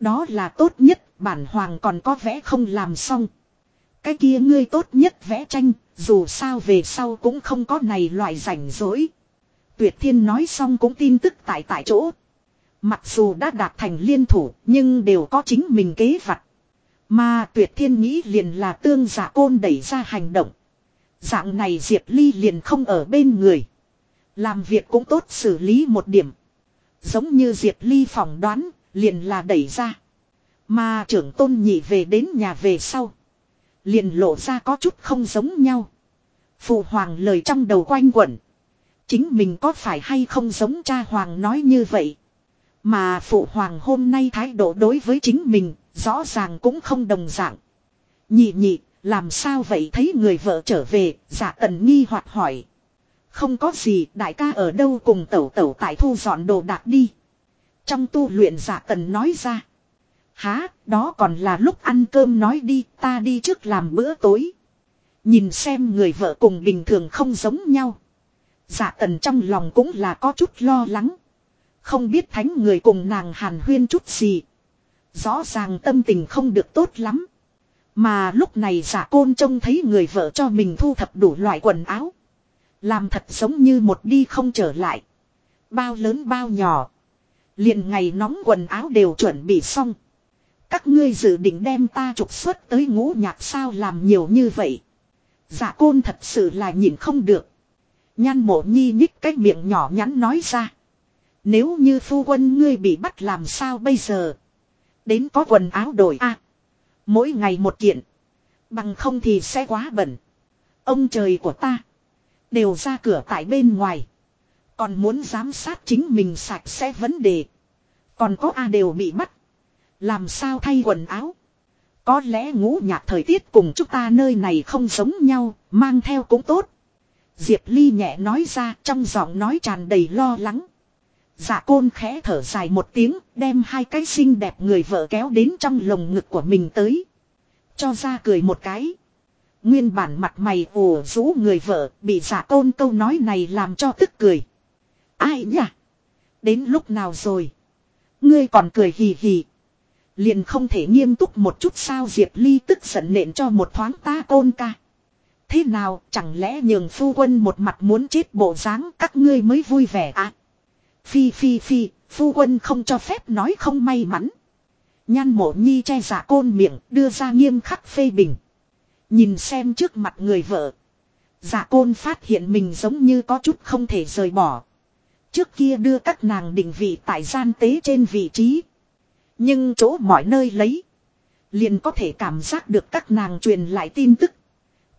Đó là tốt nhất, bản hoàng còn có vẽ không làm xong. Cái kia ngươi tốt nhất vẽ tranh, dù sao về sau cũng không có này loại rảnh rỗi. Tuyệt thiên nói xong cũng tin tức tại tại chỗ. Mặc dù đã đạt thành liên thủ, nhưng đều có chính mình kế vặt. Mà tuyệt thiên nghĩ liền là tương giả côn đẩy ra hành động. Dạng này Diệp Ly liền không ở bên người. Làm việc cũng tốt xử lý một điểm. Giống như Diệp Ly phỏng đoán, liền là đẩy ra. Mà trưởng tôn nhị về đến nhà về sau. Liền lộ ra có chút không giống nhau. Phụ hoàng lời trong đầu quanh quẩn. Chính mình có phải hay không giống cha hoàng nói như vậy. Mà phụ hoàng hôm nay thái độ đối với chính mình, rõ ràng cũng không đồng dạng. Nhị nhị, làm sao vậy thấy người vợ trở về, giả tần nghi hoặc hỏi. Không có gì, đại ca ở đâu cùng tẩu tẩu tại thu dọn đồ đạc đi. Trong tu luyện giả tần nói ra. Há, đó còn là lúc ăn cơm nói đi, ta đi trước làm bữa tối. Nhìn xem người vợ cùng bình thường không giống nhau. Giả tần trong lòng cũng là có chút lo lắng. Không biết thánh người cùng nàng hàn huyên chút gì. Rõ ràng tâm tình không được tốt lắm. Mà lúc này giả côn trông thấy người vợ cho mình thu thập đủ loại quần áo. Làm thật giống như một đi không trở lại. Bao lớn bao nhỏ. Liền ngày nóng quần áo đều chuẩn bị xong. Các ngươi dự định đem ta trục xuất tới ngũ nhạc sao làm nhiều như vậy. Giả côn thật sự là nhìn không được. Nhan mộ nhi nhích cái miệng nhỏ nhắn nói ra. Nếu như phu quân ngươi bị bắt làm sao bây giờ. Đến có quần áo đổi a Mỗi ngày một kiện. Bằng không thì sẽ quá bẩn. Ông trời của ta. Đều ra cửa tại bên ngoài. Còn muốn giám sát chính mình sạch sẽ vấn đề. Còn có A đều bị bắt. Làm sao thay quần áo. Có lẽ ngũ nhạc thời tiết cùng chúng ta nơi này không giống nhau, mang theo cũng tốt. Diệp Ly nhẹ nói ra trong giọng nói tràn đầy lo lắng. Dạ côn khẽ thở dài một tiếng, đem hai cái xinh đẹp người vợ kéo đến trong lồng ngực của mình tới. Cho ra cười một cái. Nguyên bản mặt mày ồ rũ người vợ bị giả tôn câu nói này làm cho tức cười. Ai nhỉ? Đến lúc nào rồi? Ngươi còn cười hì hì. Liền không thể nghiêm túc một chút sao Diệp Ly tức giận nện cho một thoáng ta côn ca. Thế nào chẳng lẽ nhường phu quân một mặt muốn chết bộ dáng các ngươi mới vui vẻ à? Phi phi phi, phu quân không cho phép nói không may mắn. Nhan mộ nhi che giả côn miệng đưa ra nghiêm khắc phê bình. Nhìn xem trước mặt người vợ. Giả côn phát hiện mình giống như có chút không thể rời bỏ. Trước kia đưa các nàng định vị tại gian tế trên vị trí. Nhưng chỗ mọi nơi lấy. Liền có thể cảm giác được các nàng truyền lại tin tức.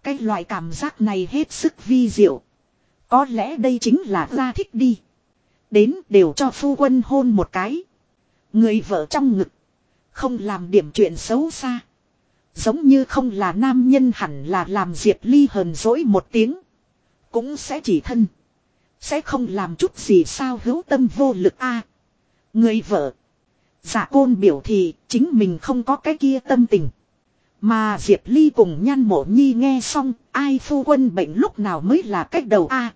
Cái loại cảm giác này hết sức vi diệu. Có lẽ đây chính là ra thích đi. Đến đều cho phu quân hôn một cái. Người vợ trong ngực. Không làm điểm chuyện xấu xa. Giống như không là nam nhân hẳn là làm Diệp Ly hờn dỗi một tiếng. Cũng sẽ chỉ thân. Sẽ không làm chút gì sao hữu tâm vô lực a Người vợ. Dạ côn biểu thì chính mình không có cái kia tâm tình. Mà Diệp Ly cùng nhan mộ nhi nghe xong ai phu quân bệnh lúc nào mới là cách đầu a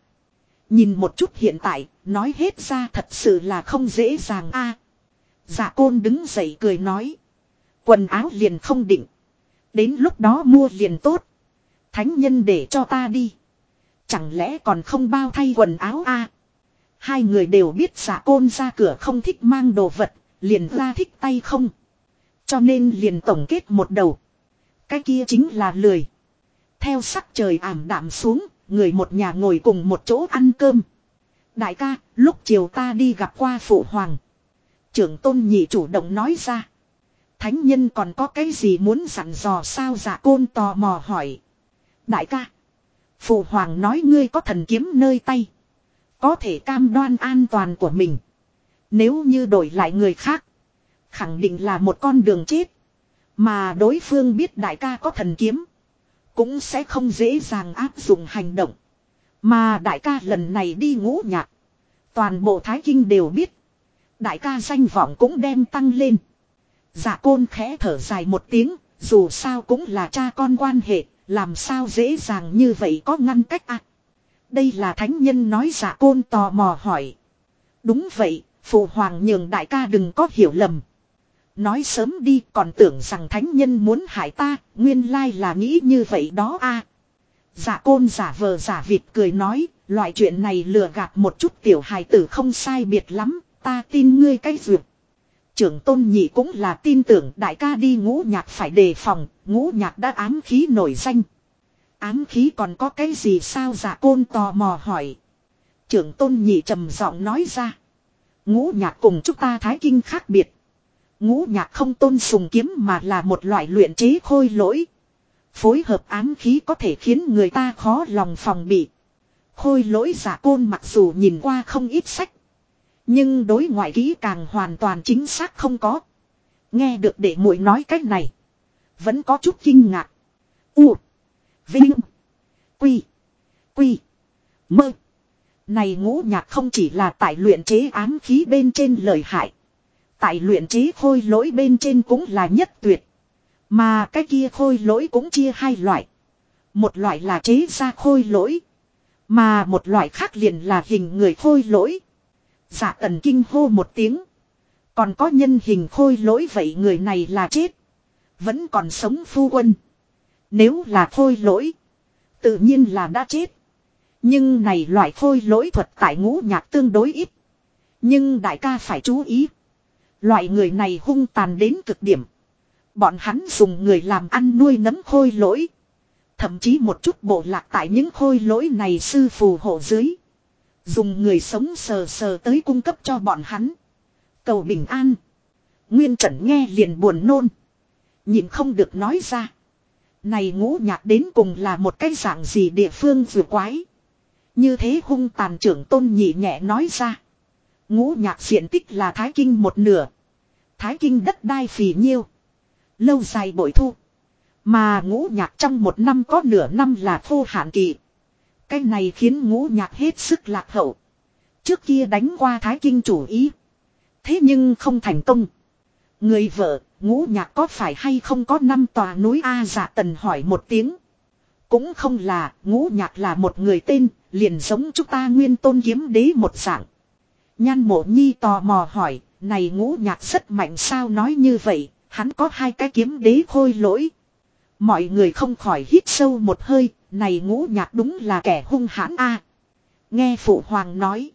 Nhìn một chút hiện tại, nói hết ra thật sự là không dễ dàng a Dạ côn đứng dậy cười nói. Quần áo liền không định. Đến lúc đó mua liền tốt. Thánh nhân để cho ta đi. Chẳng lẽ còn không bao thay quần áo a Hai người đều biết giả côn ra cửa không thích mang đồ vật, liền ra thích tay không. Cho nên liền tổng kết một đầu. Cái kia chính là lười. Theo sắc trời ảm đạm xuống, người một nhà ngồi cùng một chỗ ăn cơm. Đại ca, lúc chiều ta đi gặp qua phụ hoàng. Trưởng tôn nhị chủ động nói ra. Thánh nhân còn có cái gì muốn dặn dò sao giả côn tò mò hỏi. Đại ca. Phụ hoàng nói ngươi có thần kiếm nơi tay. Có thể cam đoan an toàn của mình. Nếu như đổi lại người khác. Khẳng định là một con đường chết. Mà đối phương biết đại ca có thần kiếm. Cũng sẽ không dễ dàng áp dụng hành động. Mà đại ca lần này đi ngũ nhạc. Toàn bộ Thái Kinh đều biết. Đại ca danh vọng cũng đem tăng lên. Dạ côn khẽ thở dài một tiếng. Dù sao cũng là cha con quan hệ. Làm sao dễ dàng như vậy có ngăn cách à? Đây là thánh nhân nói giả côn tò mò hỏi. Đúng vậy, phụ hoàng nhường đại ca đừng có hiểu lầm. Nói sớm đi còn tưởng rằng thánh nhân muốn hại ta, nguyên lai là nghĩ như vậy đó a. Giả côn giả vờ giả vịt cười nói, loại chuyện này lừa gạt một chút tiểu hài tử không sai biệt lắm, ta tin ngươi cái duyệt. Trưởng tôn nhị cũng là tin tưởng đại ca đi ngũ nhạc phải đề phòng, ngũ nhạc đã ám khí nổi danh. Ám khí còn có cái gì sao giả côn tò mò hỏi. Trưởng tôn nhị trầm giọng nói ra. Ngũ nhạc cùng chúng ta thái kinh khác biệt. Ngũ nhạc không tôn sùng kiếm mà là một loại luyện chế khôi lỗi. Phối hợp ám khí có thể khiến người ta khó lòng phòng bị. Khôi lỗi giả côn mặc dù nhìn qua không ít sách. Nhưng đối ngoại kỹ càng hoàn toàn chính xác không có. Nghe được để muội nói cách này. Vẫn có chút kinh ngạc. U. Vinh. Quy. Quy. Mơ. Này ngũ nhạc không chỉ là tại luyện chế ám khí bên trên lời hại. Tại luyện chế khôi lỗi bên trên cũng là nhất tuyệt. Mà cái kia khôi lỗi cũng chia hai loại. Một loại là chế ra khôi lỗi. Mà một loại khác liền là hình người khôi lỗi. Dạ tần kinh hô một tiếng. Còn có nhân hình khôi lỗi vậy người này là chết. Vẫn còn sống phu quân. Nếu là khôi lỗi. Tự nhiên là đã chết. Nhưng này loại khôi lỗi thuật tại ngũ nhạc tương đối ít. Nhưng đại ca phải chú ý. Loại người này hung tàn đến cực điểm. Bọn hắn dùng người làm ăn nuôi nấm khôi lỗi. Thậm chí một chút bộ lạc tại những khôi lỗi này sư phù hộ dưới. Dùng người sống sờ sờ tới cung cấp cho bọn hắn. Cầu bình an. Nguyên Trần nghe liền buồn nôn. Nhìn không được nói ra. Này ngũ nhạc đến cùng là một cái dạng gì địa phương vừa quái. Như thế hung tàn trưởng tôn nhị nhẹ nói ra. Ngũ nhạc diện tích là Thái Kinh một nửa. Thái Kinh đất đai phì nhiêu. Lâu dài bội thu. Mà ngũ nhạc trong một năm có nửa năm là khô hạn kỳ. Cái này khiến ngũ nhạc hết sức lạc hậu. Trước kia đánh qua Thái Kinh chủ ý. Thế nhưng không thành công. Người vợ, ngũ nhạc có phải hay không có năm tòa núi A giả tần hỏi một tiếng. Cũng không là, ngũ nhạc là một người tên, liền giống chúng ta nguyên tôn kiếm đế một dạng. Nhan mộ nhi tò mò hỏi, này ngũ nhạc rất mạnh sao nói như vậy, hắn có hai cái kiếm đế khôi lỗi. Mọi người không khỏi hít sâu một hơi, này ngũ nhạc đúng là kẻ hung hãn a. Nghe phụ hoàng nói.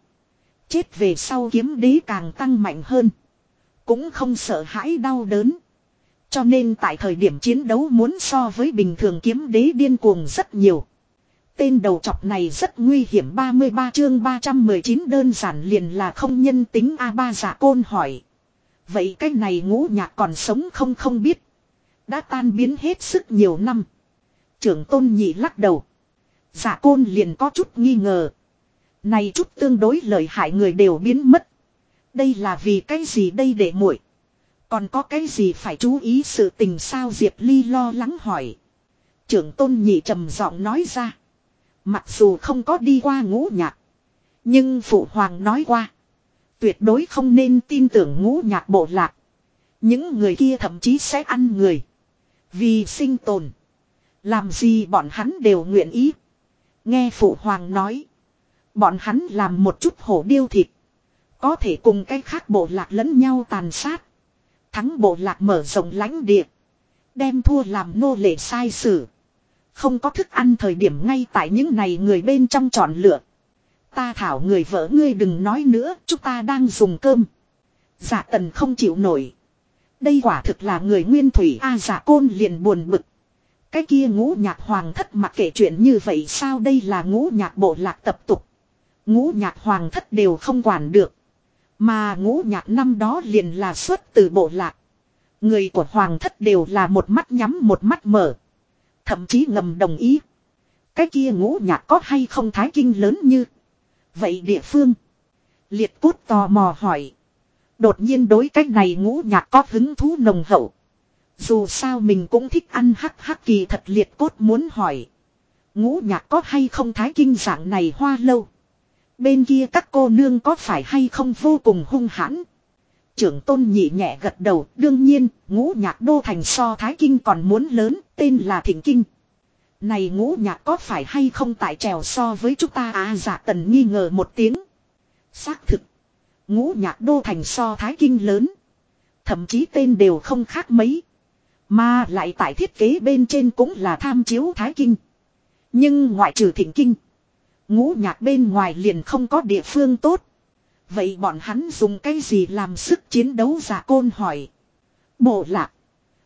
Chết về sau kiếm đế càng tăng mạnh hơn. Cũng không sợ hãi đau đớn. Cho nên tại thời điểm chiến đấu muốn so với bình thường kiếm đế điên cuồng rất nhiều. Tên đầu chọc này rất nguy hiểm 33 chương 319 đơn giản liền là không nhân tính A3 giả dạ côn hỏi. Vậy cái này ngũ nhạc còn sống không không biết. Đã tan biến hết sức nhiều năm. Trưởng tôn nhị lắc đầu. Giả côn liền có chút nghi ngờ. Này chút tương đối lợi hại người đều biến mất. Đây là vì cái gì đây để muội Còn có cái gì phải chú ý sự tình sao Diệp Ly lo lắng hỏi. Trưởng tôn nhị trầm giọng nói ra. Mặc dù không có đi qua ngũ nhạc. Nhưng phụ hoàng nói qua. Tuyệt đối không nên tin tưởng ngũ nhạc bộ lạc. Những người kia thậm chí sẽ ăn người. Vì sinh tồn. Làm gì bọn hắn đều nguyện ý. Nghe phụ hoàng nói. Bọn hắn làm một chút hổ điêu thịt. Có thể cùng cái khác bộ lạc lẫn nhau tàn sát. Thắng bộ lạc mở rộng lãnh địa. Đem thua làm nô lệ sai sử. Không có thức ăn thời điểm ngay tại những này người bên trong chọn lựa. Ta thảo người vợ ngươi đừng nói nữa, chúng ta đang dùng cơm. Giả tần không chịu nổi. Đây quả thực là người nguyên thủy A giả côn liền buồn bực. Cái kia ngũ nhạc hoàng thất mặc kể chuyện như vậy sao đây là ngũ nhạc bộ lạc tập tục. Ngũ nhạc hoàng thất đều không quản được. Mà ngũ nhạc năm đó liền là xuất từ bộ lạc. Người của hoàng thất đều là một mắt nhắm một mắt mở. Thậm chí ngầm đồng ý. Cái kia ngũ nhạc có hay không thái kinh lớn như. Vậy địa phương. Liệt cút tò mò hỏi. Đột nhiên đối cách này ngũ nhạc có hứng thú nồng hậu. Dù sao mình cũng thích ăn hắc hắc kỳ thật liệt cốt muốn hỏi. Ngũ nhạc có hay không thái kinh dạng này hoa lâu. Bên kia các cô nương có phải hay không vô cùng hung hãn. Trưởng tôn nhị nhẹ gật đầu, đương nhiên, ngũ nhạc đô thành so thái kinh còn muốn lớn, tên là thịnh kinh. Này ngũ nhạc có phải hay không tại trèo so với chúng ta à giả tần nghi ngờ một tiếng. Xác thực. Ngũ nhạc đô thành so thái kinh lớn. Thậm chí tên đều không khác mấy. Mà lại tại thiết kế bên trên cũng là tham chiếu thái kinh. Nhưng ngoại trừ thịnh kinh. Ngũ nhạc bên ngoài liền không có địa phương tốt. Vậy bọn hắn dùng cái gì làm sức chiến đấu giả côn hỏi. Bộ lạc.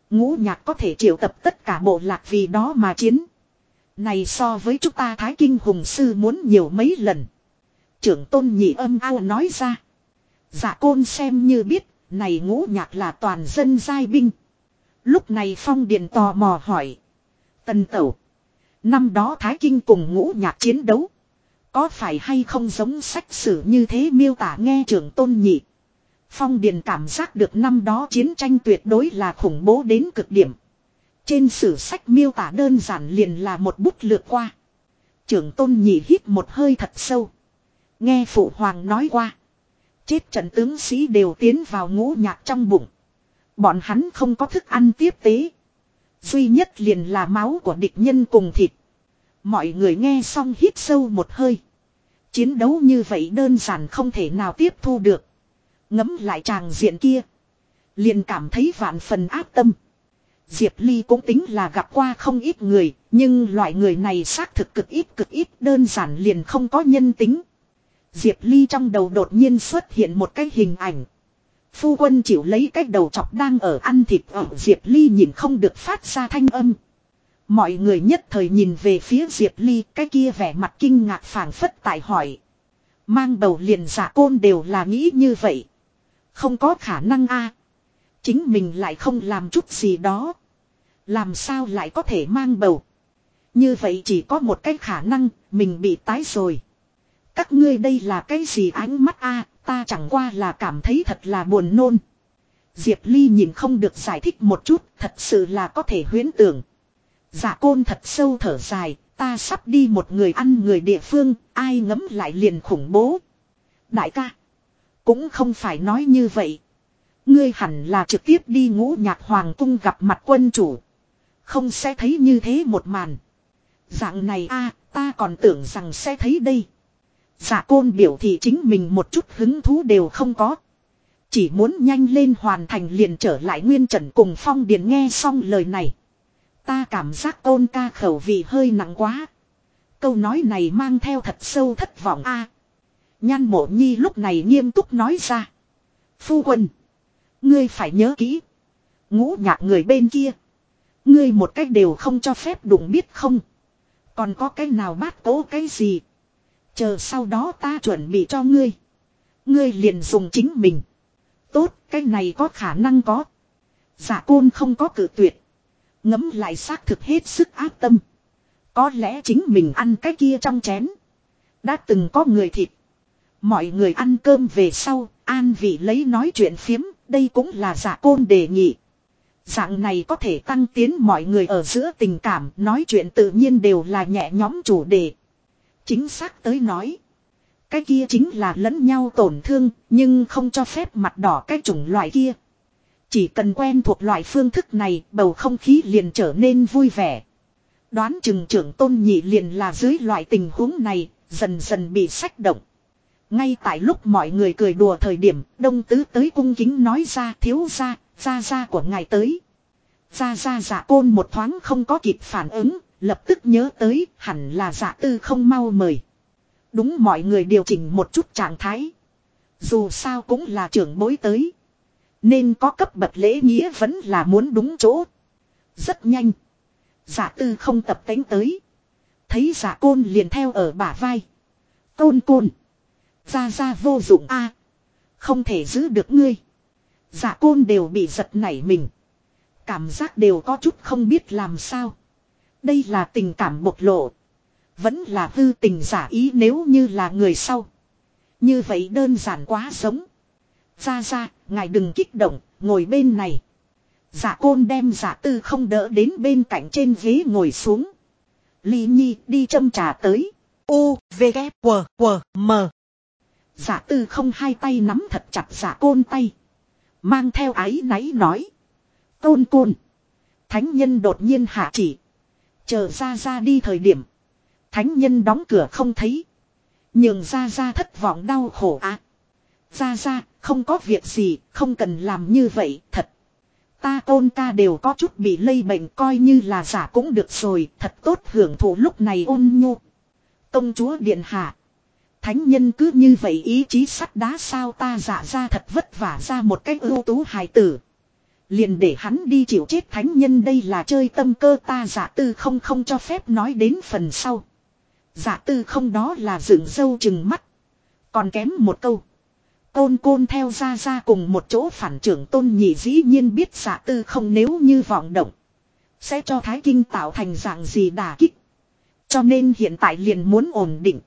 Ngũ nhạc có thể triệu tập tất cả bộ lạc vì đó mà chiến. Này so với chúng ta Thái Kinh Hùng Sư muốn nhiều mấy lần. Trưởng tôn nhị âm ao nói ra. Giả côn xem như biết, này ngũ nhạc là toàn dân giai binh. Lúc này Phong Điền tò mò hỏi. Tần Tẩu. Năm đó Thái Kinh cùng ngũ nhạc chiến đấu. Có phải hay không giống sách sử như thế miêu tả nghe trưởng tôn nhị. Phong Điền cảm giác được năm đó chiến tranh tuyệt đối là khủng bố đến cực điểm. Trên sử sách miêu tả đơn giản liền là một bút lược qua. Trưởng tôn nhị hít một hơi thật sâu. Nghe phụ hoàng nói qua. Chết trận tướng sĩ đều tiến vào ngũ nhạc trong bụng. Bọn hắn không có thức ăn tiếp tế. Duy nhất liền là máu của địch nhân cùng thịt. Mọi người nghe xong hít sâu một hơi. Chiến đấu như vậy đơn giản không thể nào tiếp thu được. Ngấm lại tràng diện kia. Liền cảm thấy vạn phần áp tâm. Diệp Ly cũng tính là gặp qua không ít người, nhưng loại người này xác thực cực ít cực ít đơn giản liền không có nhân tính. Diệp Ly trong đầu đột nhiên xuất hiện một cái hình ảnh. Phu quân chịu lấy cái đầu chọc đang ở ăn thịt ở Diệp Ly nhìn không được phát ra thanh âm. Mọi người nhất thời nhìn về phía Diệp Ly cái kia vẻ mặt kinh ngạc phảng phất tại hỏi. Mang bầu liền giả côn đều là nghĩ như vậy. Không có khả năng a Chính mình lại không làm chút gì đó. Làm sao lại có thể mang bầu. Như vậy chỉ có một cái khả năng, mình bị tái rồi. Các ngươi đây là cái gì ánh mắt a ta chẳng qua là cảm thấy thật là buồn nôn. Diệp Ly nhìn không được giải thích một chút, thật sự là có thể huyến tưởng. Giả côn thật sâu thở dài, ta sắp đi một người ăn người địa phương, ai ngấm lại liền khủng bố. Đại ca, cũng không phải nói như vậy. Ngươi hẳn là trực tiếp đi ngũ nhạc hoàng cung gặp mặt quân chủ. Không sẽ thấy như thế một màn. Dạng này a ta còn tưởng rằng sẽ thấy đây. Giả côn biểu thị chính mình một chút hứng thú đều không có. Chỉ muốn nhanh lên hoàn thành liền trở lại nguyên trần cùng phong điền nghe xong lời này. Ta cảm giác côn ca khẩu vị hơi nặng quá. Câu nói này mang theo thật sâu thất vọng a. Nhan mộ nhi lúc này nghiêm túc nói ra. Phu quân. Ngươi phải nhớ kỹ. Ngũ nhạc người bên kia. Ngươi một cách đều không cho phép đụng biết không. Còn có cái nào bát cố cái gì. Chờ sau đó ta chuẩn bị cho ngươi. Ngươi liền dùng chính mình. Tốt, cái này có khả năng có. Giả côn không có cử tuyệt. Ngấm lại xác thực hết sức ác tâm. Có lẽ chính mình ăn cái kia trong chén. Đã từng có người thịt. Mọi người ăn cơm về sau, an vị lấy nói chuyện phiếm, đây cũng là giả côn đề nghị. Dạng này có thể tăng tiến mọi người ở giữa tình cảm, nói chuyện tự nhiên đều là nhẹ nhóm chủ đề. Chính xác tới nói. Cái kia chính là lẫn nhau tổn thương, nhưng không cho phép mặt đỏ cái chủng loại kia. Chỉ cần quen thuộc loại phương thức này, bầu không khí liền trở nên vui vẻ. Đoán chừng trưởng tôn nhị liền là dưới loại tình huống này, dần dần bị sách động. Ngay tại lúc mọi người cười đùa thời điểm, đông tứ tới cung kính nói ra thiếu ra, ra ra của ngài tới. Ra ra giả côn một thoáng không có kịp phản ứng, lập tức nhớ tới, hẳn là giả tư không mau mời. Đúng mọi người điều chỉnh một chút trạng thái. Dù sao cũng là trưởng bối tới. Nên có cấp bậc lễ nghĩa vẫn là muốn đúng chỗ. Rất nhanh. Giả tư không tập tánh tới. Thấy giả côn liền theo ở bả vai. Côn côn. Ra ra vô dụng a Không thể giữ được ngươi. Giả côn đều bị giật nảy mình. Cảm giác đều có chút không biết làm sao. Đây là tình cảm bộc lộ. Vẫn là hư tình giả ý nếu như là người sau. Như vậy đơn giản quá sống Ra ra, ngài đừng kích động, ngồi bên này. Giả côn đem giả tư không đỡ đến bên cạnh trên ghế ngồi xuống. lý Nhi đi châm trà tới. U, V, G, W, W, M. Giả tư không hai tay nắm thật chặt giả côn tay. Mang theo ái náy nói. Côn côn. Thánh nhân đột nhiên hạ chỉ. Chờ ra ra đi thời điểm. Thánh nhân đóng cửa không thấy. Nhường ra ra thất vọng đau khổ á. À. Ra ra, không có việc gì, không cần làm như vậy, thật. Ta tôn ca đều có chút bị lây bệnh coi như là giả cũng được rồi, thật tốt hưởng thụ lúc này ôn nhu. Công chúa điện hạ. Thánh nhân cứ như vậy ý chí sắt đá sao ta giả ra thật vất vả ra một cách ưu tú hài tử. Liền để hắn đi chịu chết thánh nhân đây là chơi tâm cơ ta giả tư không không cho phép nói đến phần sau. Giả tư không đó là dựng sâu chừng mắt. Còn kém một câu. Côn côn theo ra ra cùng một chỗ phản trưởng tôn nhị dĩ nhiên biết giả tư không nếu như vọng động. Sẽ cho Thái Kinh tạo thành dạng gì đà kích. Cho nên hiện tại liền muốn ổn định.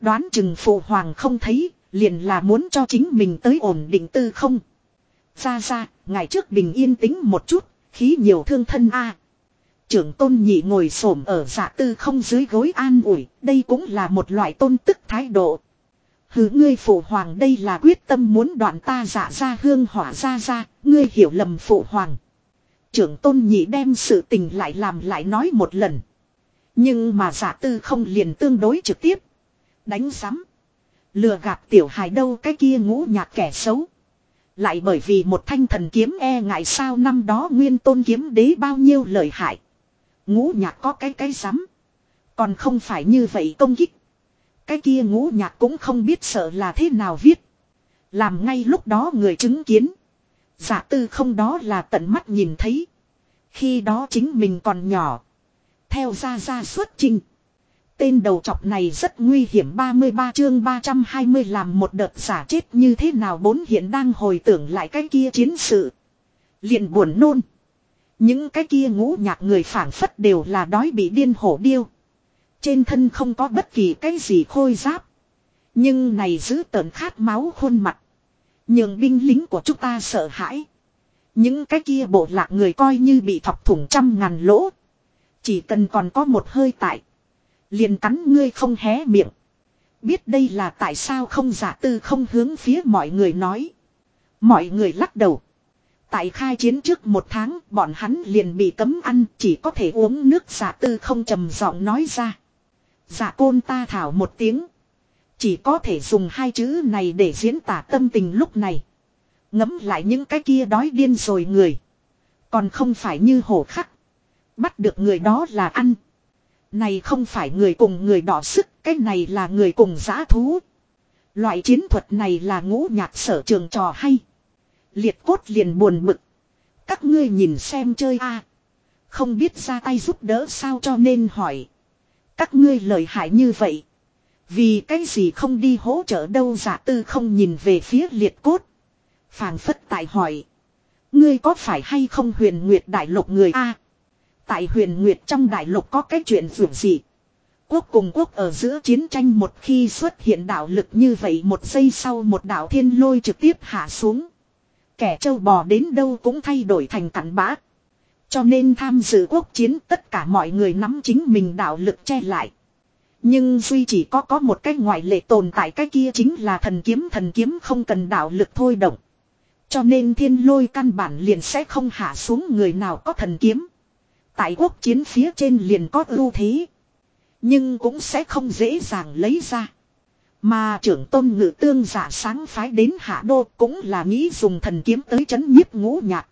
Đoán chừng phụ hoàng không thấy, liền là muốn cho chính mình tới ổn định tư không. Ra ra, ngày trước bình yên tĩnh một chút, khí nhiều thương thân a. Trưởng tôn nhị ngồi xổm ở dạ tư không dưới gối an ủi, đây cũng là một loại tôn tức thái độ. Hứ ngươi phụ hoàng đây là quyết tâm muốn đoạn ta dạ ra hương hỏa ra ra, ngươi hiểu lầm phụ hoàng. Trưởng tôn nhị đem sự tình lại làm lại nói một lần. Nhưng mà giả tư không liền tương đối trực tiếp. Đánh sắm. Lừa gạt tiểu hài đâu cái kia ngũ nhạc kẻ xấu. Lại bởi vì một thanh thần kiếm e ngại sao năm đó nguyên tôn kiếm đế bao nhiêu lợi hại. Ngũ nhạc có cái cái rắm Còn không phải như vậy công kích. Cái kia ngũ nhạc cũng không biết sợ là thế nào viết. Làm ngay lúc đó người chứng kiến. Giả tư không đó là tận mắt nhìn thấy. Khi đó chính mình còn nhỏ. Theo ra ra xuất trình. Tên đầu chọc này rất nguy hiểm 33 chương 320 làm một đợt giả chết như thế nào bốn hiện đang hồi tưởng lại cái kia chiến sự. liền buồn nôn. Những cái kia ngũ nhạc người phản phất đều là đói bị điên hổ điêu. Trên thân không có bất kỳ cái gì khôi giáp. Nhưng này giữ tợn khát máu khuôn mặt. Nhường binh lính của chúng ta sợ hãi. Những cái kia bộ lạc người coi như bị thọc thủng trăm ngàn lỗ. Chỉ cần còn có một hơi tại. Liền cắn ngươi không hé miệng. Biết đây là tại sao không giả tư không hướng phía mọi người nói. Mọi người lắc đầu. Tại khai chiến trước một tháng, bọn hắn liền bị cấm ăn, chỉ có thể uống nước giả tư không trầm giọng nói ra. Giả côn ta thảo một tiếng. Chỉ có thể dùng hai chữ này để diễn tả tâm tình lúc này. Ngấm lại những cái kia đói điên rồi người. Còn không phải như hổ khắc. Bắt được người đó là ăn. Này không phải người cùng người đỏ sức, cái này là người cùng giã thú. Loại chiến thuật này là ngũ nhạc sở trường trò hay. Liệt cốt liền buồn bực. Các ngươi nhìn xem chơi a Không biết ra tay giúp đỡ sao cho nên hỏi. Các ngươi lợi hại như vậy. Vì cái gì không đi hỗ trợ đâu giả tư không nhìn về phía liệt cốt. phảng phất tại hỏi. Ngươi có phải hay không huyền nguyệt đại lục người a Tại huyền nguyệt trong đại lục có cái chuyện dù gì. Quốc cùng quốc ở giữa chiến tranh một khi xuất hiện đạo lực như vậy một giây sau một đạo thiên lôi trực tiếp hạ xuống. Kẻ châu bò đến đâu cũng thay đổi thành cặn bã. Cho nên tham dự quốc chiến tất cả mọi người nắm chính mình đạo lực che lại. Nhưng duy chỉ có có một cái ngoại lệ tồn tại cái kia chính là thần kiếm thần kiếm không cần đạo lực thôi động. Cho nên thiên lôi căn bản liền sẽ không hạ xuống người nào có thần kiếm. Tại quốc chiến phía trên liền có ưu thế. Nhưng cũng sẽ không dễ dàng lấy ra. Mà trưởng tôn ngự tương giả sáng phái đến hạ đô cũng là nghĩ dùng thần kiếm tới chấn nhiếp ngũ nhạc.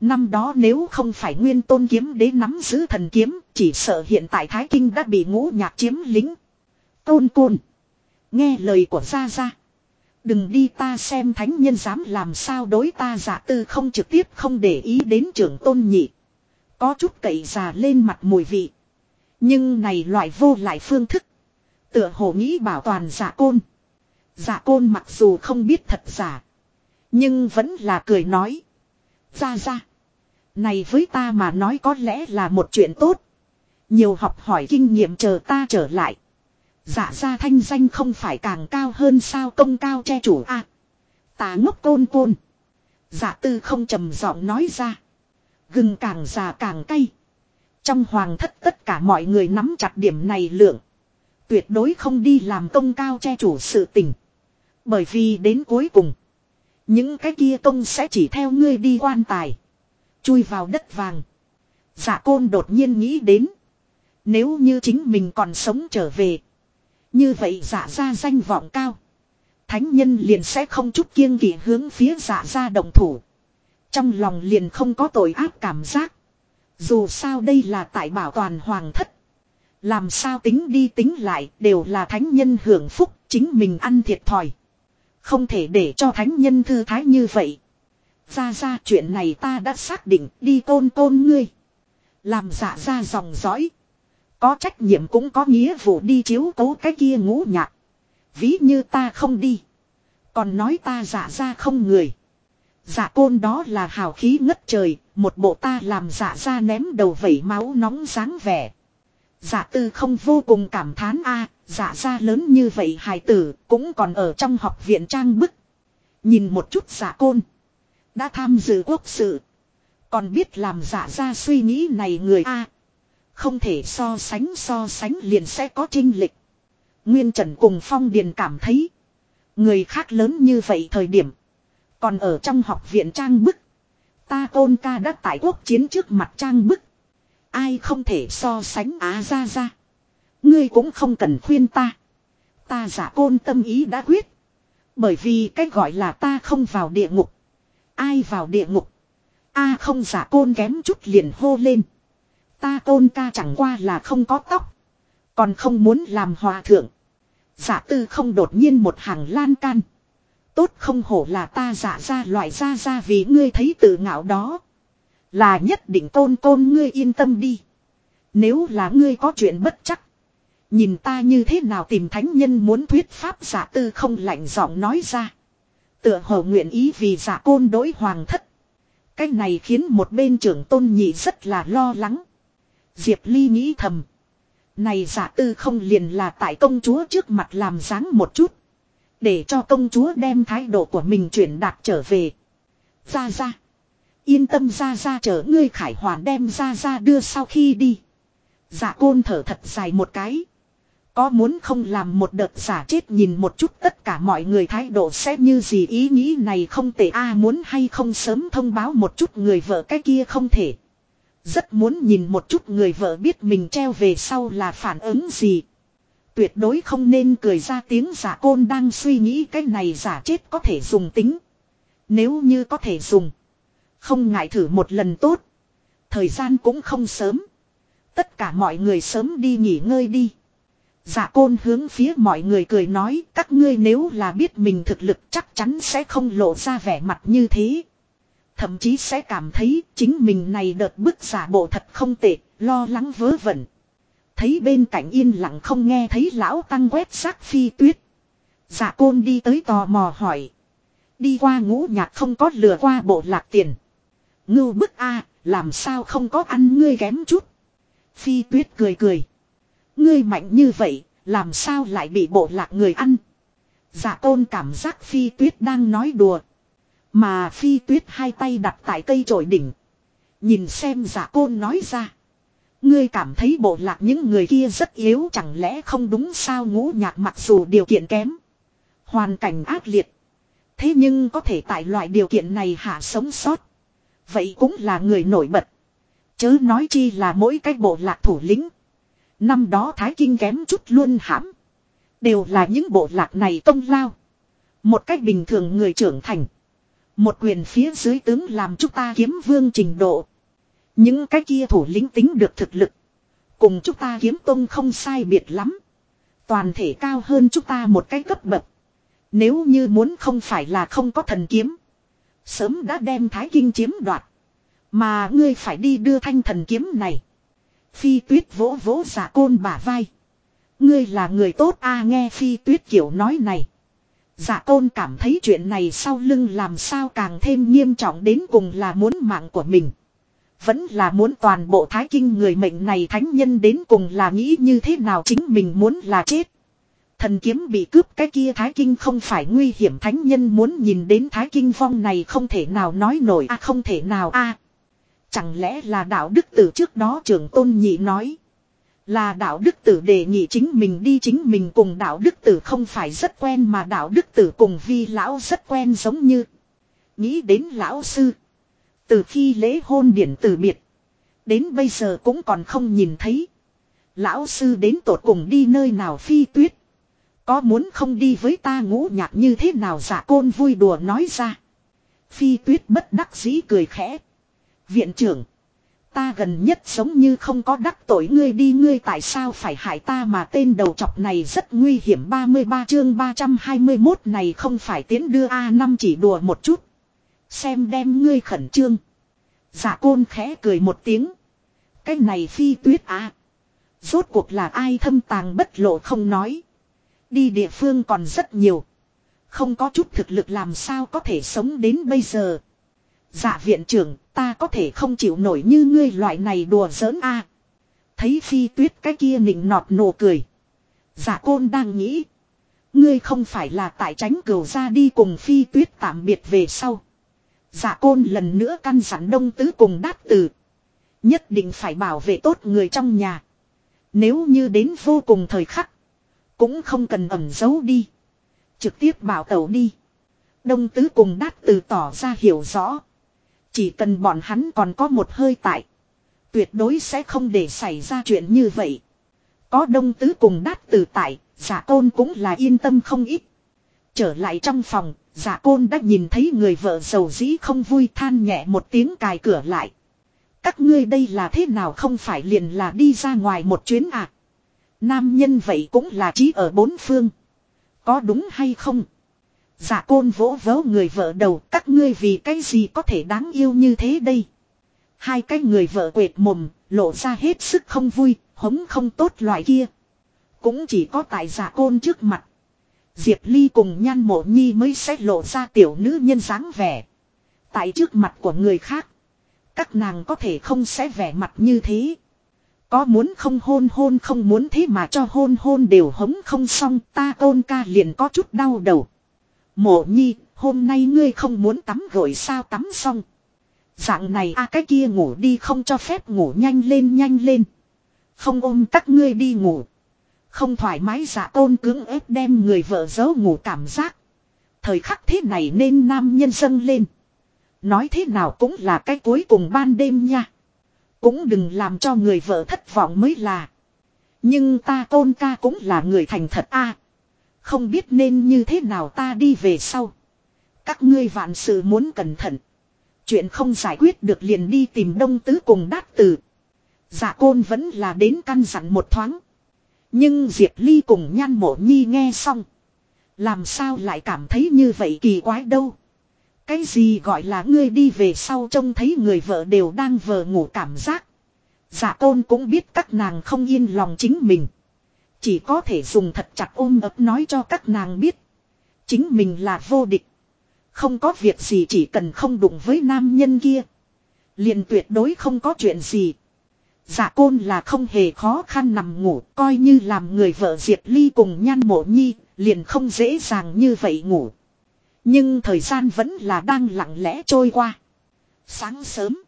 Năm đó nếu không phải nguyên tôn kiếm đế nắm giữ thần kiếm, chỉ sợ hiện tại Thái Kinh đã bị ngũ nhạc chiếm lính. Tôn côn. Nghe lời của Gia Gia. Đừng đi ta xem thánh nhân dám làm sao đối ta giả tư không trực tiếp không để ý đến trưởng tôn nhị. Có chút cậy già lên mặt mùi vị. Nhưng này loại vô lại phương thức. Tựa hồ nghĩ bảo toàn giả côn. Giả côn mặc dù không biết thật giả. Nhưng vẫn là cười nói. Ra ra. Này với ta mà nói có lẽ là một chuyện tốt. Nhiều học hỏi kinh nghiệm chờ ta trở lại. Giả ra thanh danh không phải càng cao hơn sao công cao che chủ a à, Ta ngốc côn côn. Giả tư không trầm giọng nói ra. Gừng càng già càng cay. Trong hoàng thất tất cả mọi người nắm chặt điểm này lượng. Tuyệt đối không đi làm công cao che chủ sự tình. Bởi vì đến cuối cùng. Những cái kia công sẽ chỉ theo ngươi đi quan tài. Chui vào đất vàng. Giả côn đột nhiên nghĩ đến. Nếu như chính mình còn sống trở về. Như vậy dạ giả ra danh vọng cao. Thánh nhân liền sẽ không chút kiêng kỵ hướng phía dạ giả ra đồng thủ. Trong lòng liền không có tội ác cảm giác. Dù sao đây là tại bảo toàn hoàng thất. Làm sao tính đi tính lại đều là thánh nhân hưởng phúc, chính mình ăn thiệt thòi. Không thể để cho thánh nhân thư thái như vậy. Ra ra, chuyện này ta đã xác định, đi tôn tôn ngươi. Làm giả ra dòng dõi. Có trách nhiệm cũng có nghĩa vụ đi chiếu cố cái kia ngũ nhạc. Ví như ta không đi. Còn nói ta giả ra không người dạ côn đó là hào khí ngất trời, một bộ ta làm dạ ra ném đầu vẩy máu nóng dáng vẻ. dạ tư không vô cùng cảm thán a dạ ra lớn như vậy hài tử cũng còn ở trong học viện trang bức. Nhìn một chút dạ côn. Đã tham dự quốc sự. Còn biết làm dạ ra suy nghĩ này người a Không thể so sánh so sánh liền sẽ có trinh lịch. Nguyên Trần cùng Phong Điền cảm thấy. Người khác lớn như vậy thời điểm. Còn ở trong học viện trang bức. Ta tôn ca đã tại quốc chiến trước mặt trang bức. Ai không thể so sánh á ra ra. Ngươi cũng không cần khuyên ta. Ta giả côn tâm ý đã quyết. Bởi vì cách gọi là ta không vào địa ngục. Ai vào địa ngục. A không giả côn kém chút liền hô lên. Ta tôn ca chẳng qua là không có tóc. Còn không muốn làm hòa thượng. Giả tư không đột nhiên một hàng lan can. Tốt không hổ là ta giả ra loại ra ra vì ngươi thấy tự ngạo đó. Là nhất định tôn tôn ngươi yên tâm đi. Nếu là ngươi có chuyện bất chắc. Nhìn ta như thế nào tìm thánh nhân muốn thuyết pháp giả tư không lạnh giọng nói ra. Tựa hồ nguyện ý vì giả côn đối hoàng thất. Cái này khiến một bên trưởng tôn nhị rất là lo lắng. Diệp Ly nghĩ thầm. Này giả tư không liền là tại công chúa trước mặt làm dáng một chút. Để cho công chúa đem thái độ của mình chuyển đạt trở về. Ra ra. Yên tâm ra ra chở ngươi khải hoàn đem ra ra đưa sau khi đi. Dạ côn thở thật dài một cái. Có muốn không làm một đợt giả chết nhìn một chút tất cả mọi người thái độ sẽ như gì ý nghĩ này không thể a à, muốn hay không sớm thông báo một chút người vợ cái kia không thể. Rất muốn nhìn một chút người vợ biết mình treo về sau là phản ứng gì. Tuyệt đối không nên cười ra tiếng giả côn đang suy nghĩ cái này giả chết có thể dùng tính. Nếu như có thể dùng. Không ngại thử một lần tốt. Thời gian cũng không sớm. Tất cả mọi người sớm đi nghỉ ngơi đi. Dạ côn hướng phía mọi người cười nói các ngươi nếu là biết mình thực lực chắc chắn sẽ không lộ ra vẻ mặt như thế. Thậm chí sẽ cảm thấy chính mình này đợt bức giả bộ thật không tệ, lo lắng vớ vẩn. Thấy bên cạnh yên lặng không nghe thấy lão tăng quét xác phi tuyết. Dạ côn đi tới tò mò hỏi. Đi qua ngũ nhạc không có lừa qua bộ lạc tiền. Ngưu bức a làm sao không có ăn ngươi ghém chút. Phi tuyết cười cười. Ngươi mạnh như vậy, làm sao lại bị bộ lạc người ăn. Dạ tôn cảm giác phi tuyết đang nói đùa. Mà phi tuyết hai tay đặt tại cây trổi đỉnh. Nhìn xem giả côn nói ra. Ngươi cảm thấy bộ lạc những người kia rất yếu, chẳng lẽ không đúng sao ngũ nhạc mặc dù điều kiện kém. Hoàn cảnh ác liệt. Thế nhưng có thể tại loại điều kiện này hạ sống sót. Vậy cũng là người nổi bật. Chớ nói chi là mỗi cái bộ lạc thủ lĩnh. Năm đó Thái Kinh kém chút luôn hãm. Đều là những bộ lạc này công lao. Một cách bình thường người trưởng thành. Một quyền phía dưới tướng làm chúng ta kiếm vương trình độ. Những cái kia thủ lĩnh tính được thực lực. Cùng chúng ta kiếm tông không sai biệt lắm. Toàn thể cao hơn chúng ta một cái cấp bậc. Nếu như muốn không phải là không có thần kiếm. Sớm đã đem thái kinh chiếm đoạt. Mà ngươi phải đi đưa thanh thần kiếm này. Phi tuyết vỗ vỗ giả côn bả vai. Ngươi là người tốt a, nghe phi tuyết kiểu nói này. Giả côn cảm thấy chuyện này sau lưng làm sao càng thêm nghiêm trọng đến cùng là muốn mạng của mình. Vẫn là muốn toàn bộ thái kinh người mệnh này thánh nhân đến cùng là nghĩ như thế nào chính mình muốn là chết. Thần kiếm bị cướp cái kia thái kinh không phải nguy hiểm thánh nhân muốn nhìn đến thái kinh phong này không thể nào nói nổi a không thể nào a Chẳng lẽ là đạo đức tử trước đó trưởng tôn nhị nói. Là đạo đức tử đề nghị chính mình đi chính mình cùng đạo đức tử không phải rất quen mà đạo đức tử cùng vi lão rất quen giống như. Nghĩ đến lão sư. Từ khi lễ hôn điển từ biệt. Đến bây giờ cũng còn không nhìn thấy. Lão sư đến tột cùng đi nơi nào phi tuyết. Có muốn không đi với ta ngũ nhạc như thế nào giả côn vui đùa nói ra. Phi tuyết bất đắc dĩ cười khẽ. Viện trưởng. Ta gần nhất giống như không có đắc tội ngươi đi, ngươi tại sao phải hại ta mà tên đầu chọc này rất nguy hiểm 33 chương 321 này không phải tiến đưa A5 chỉ đùa một chút. Xem đem ngươi khẩn trương. Giả côn khẽ cười một tiếng. Cái này phi tuyết á. Rốt cuộc là ai thâm tàng bất lộ không nói. Đi địa phương còn rất nhiều. Không có chút thực lực làm sao có thể sống đến bây giờ. Dạ viện trưởng, ta có thể không chịu nổi như ngươi loại này đùa giỡn a. Thấy phi tuyết cái kia nịnh nọt nụ cười. Dạ côn đang nghĩ. Ngươi không phải là tại tránh cửu ra đi cùng phi tuyết tạm biệt về sau. Dạ côn lần nữa căn dặn đông tứ cùng đát tử. Nhất định phải bảo vệ tốt người trong nhà. Nếu như đến vô cùng thời khắc. Cũng không cần ẩn giấu đi. Trực tiếp bảo tẩu đi. Đông tứ cùng đát tử tỏ ra hiểu rõ. Chỉ cần bọn hắn còn có một hơi tại. Tuyệt đối sẽ không để xảy ra chuyện như vậy. Có đông tứ cùng đát tử tại, giả côn cũng là yên tâm không ít. Trở lại trong phòng, giả côn đã nhìn thấy người vợ giàu dĩ không vui than nhẹ một tiếng cài cửa lại. Các ngươi đây là thế nào không phải liền là đi ra ngoài một chuyến à? Nam nhân vậy cũng là trí ở bốn phương. Có đúng hay không? giả côn vỗ vỗ người vợ đầu các ngươi vì cái gì có thể đáng yêu như thế đây. Hai cái người vợ quệt mồm, lộ ra hết sức không vui, hống không tốt loại kia. Cũng chỉ có tại giả côn trước mặt. Diệp Ly cùng nhan mộ nhi mới sẽ lộ ra tiểu nữ nhân dáng vẻ. Tại trước mặt của người khác. Các nàng có thể không sẽ vẻ mặt như thế. Có muốn không hôn hôn không muốn thế mà cho hôn hôn đều hống không xong ta ôn ca liền có chút đau đầu. Mộ nhi, hôm nay ngươi không muốn tắm gội sao tắm xong. Dạng này a cái kia ngủ đi không cho phép ngủ nhanh lên nhanh lên. Không ôm các ngươi đi ngủ. Không thoải mái giả tôn cứng ép đem người vợ giấu ngủ cảm giác. Thời khắc thế này nên nam nhân dâng lên. Nói thế nào cũng là cái cuối cùng ban đêm nha. Cũng đừng làm cho người vợ thất vọng mới là. Nhưng ta tôn ca cũng là người thành thật a không biết nên như thế nào ta đi về sau. Các ngươi vạn sự muốn cẩn thận. Chuyện không giải quyết được liền đi tìm đông tứ cùng đát tử. giả côn vẫn là đến căn dặn một thoáng. Nhưng Diệp Ly cùng nhan mộ nhi nghe xong. Làm sao lại cảm thấy như vậy kỳ quái đâu. Cái gì gọi là ngươi đi về sau trông thấy người vợ đều đang vờ ngủ cảm giác. giả tôn cũng biết các nàng không yên lòng chính mình. Chỉ có thể dùng thật chặt ôm ấp nói cho các nàng biết. Chính mình là vô địch. Không có việc gì chỉ cần không đụng với nam nhân kia. liền tuyệt đối không có chuyện gì. Dạ côn là không hề khó khăn nằm ngủ, coi như làm người vợ Diệp Ly cùng nhan mộ nhi, liền không dễ dàng như vậy ngủ. Nhưng thời gian vẫn là đang lặng lẽ trôi qua. Sáng sớm,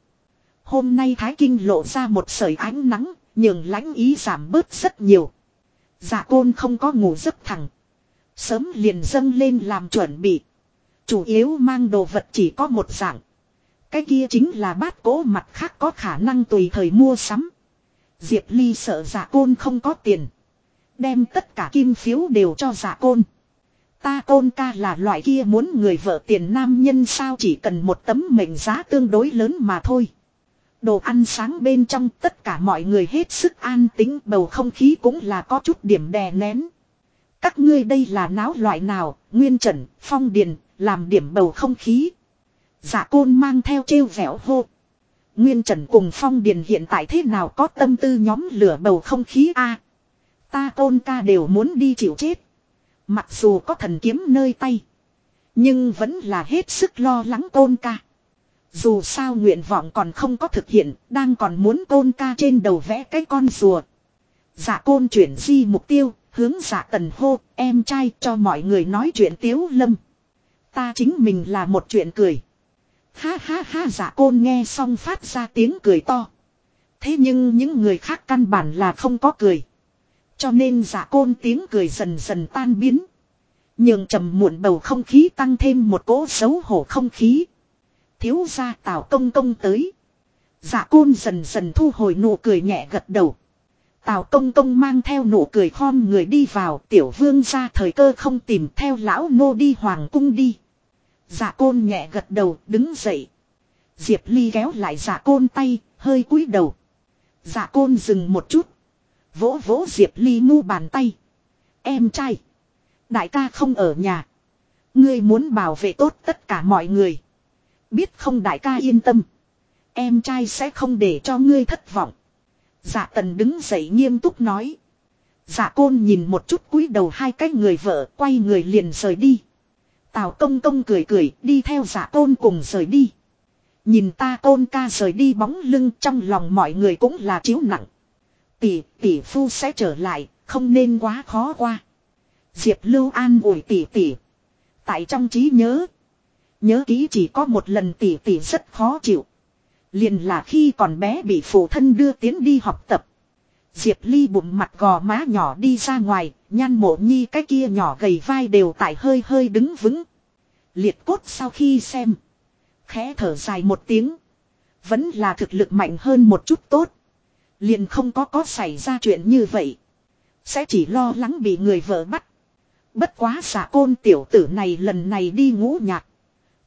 hôm nay Thái Kinh lộ ra một sợi ánh nắng, nhường lãnh ý giảm bớt rất nhiều. Dạ côn không có ngủ giấc thẳng. Sớm liền dâng lên làm chuẩn bị. Chủ yếu mang đồ vật chỉ có một dạng. Cái kia chính là bát cố mặt khác có khả năng tùy thời mua sắm. Diệp Ly sợ giả côn không có tiền. Đem tất cả kim phiếu đều cho giả côn. Ta côn ca là loại kia muốn người vợ tiền nam nhân sao chỉ cần một tấm mệnh giá tương đối lớn mà thôi. Đồ ăn sáng bên trong tất cả mọi người hết sức an tính bầu không khí cũng là có chút điểm đè nén. Các ngươi đây là náo loại nào, nguyên trần, phong điền, làm điểm bầu không khí. Giả côn mang theo trêu vẻo hô. Nguyên Trần cùng Phong Điền hiện tại thế nào có tâm tư nhóm lửa bầu không khí a Ta côn ca đều muốn đi chịu chết. Mặc dù có thần kiếm nơi tay. Nhưng vẫn là hết sức lo lắng côn ca. Dù sao nguyện vọng còn không có thực hiện, đang còn muốn côn ca trên đầu vẽ cái con rùa. Giả côn chuyển di mục tiêu, hướng giả tần hô, em trai cho mọi người nói chuyện tiếu lâm. Ta chính mình là một chuyện cười. Ha ha ha giả côn nghe xong phát ra tiếng cười to. Thế nhưng những người khác căn bản là không có cười. Cho nên giả côn tiếng cười dần dần tan biến. Nhưng trầm muộn bầu không khí tăng thêm một cỗ xấu hổ không khí. Thiếu gia tào công công tới. Giả côn dần dần thu hồi nụ cười nhẹ gật đầu. Tào công công mang theo nụ cười khom người đi vào tiểu vương ra thời cơ không tìm theo lão nô đi hoàng cung đi. Dạ côn nhẹ gật đầu đứng dậy. Diệp Ly kéo lại dạ côn tay, hơi cúi đầu. Dạ côn dừng một chút. Vỗ vỗ Diệp Ly mu bàn tay. Em trai. Đại ca không ở nhà. Ngươi muốn bảo vệ tốt tất cả mọi người. Biết không đại ca yên tâm. Em trai sẽ không để cho ngươi thất vọng. Dạ tần đứng dậy nghiêm túc nói. Dạ côn nhìn một chút cúi đầu hai cái người vợ quay người liền rời đi. Tào công công cười cười đi theo giả tôn cùng rời đi. Nhìn ta tôn ca rời đi bóng lưng trong lòng mọi người cũng là chiếu nặng. Tỷ, tỷ phu sẽ trở lại, không nên quá khó qua. Diệp Lưu An ủi tỷ tỷ. Tại trong trí nhớ. Nhớ ký chỉ có một lần tỷ tỷ rất khó chịu. Liền là khi còn bé bị phụ thân đưa tiến đi học tập. Diệp Ly bụng mặt gò má nhỏ đi ra ngoài, nhan mộ nhi cái kia nhỏ gầy vai đều tại hơi hơi đứng vững. Liệt cốt sau khi xem. Khẽ thở dài một tiếng. Vẫn là thực lực mạnh hơn một chút tốt. Liền không có có xảy ra chuyện như vậy. Sẽ chỉ lo lắng bị người vợ bắt. Bất quá xả côn tiểu tử này lần này đi ngũ nhạc.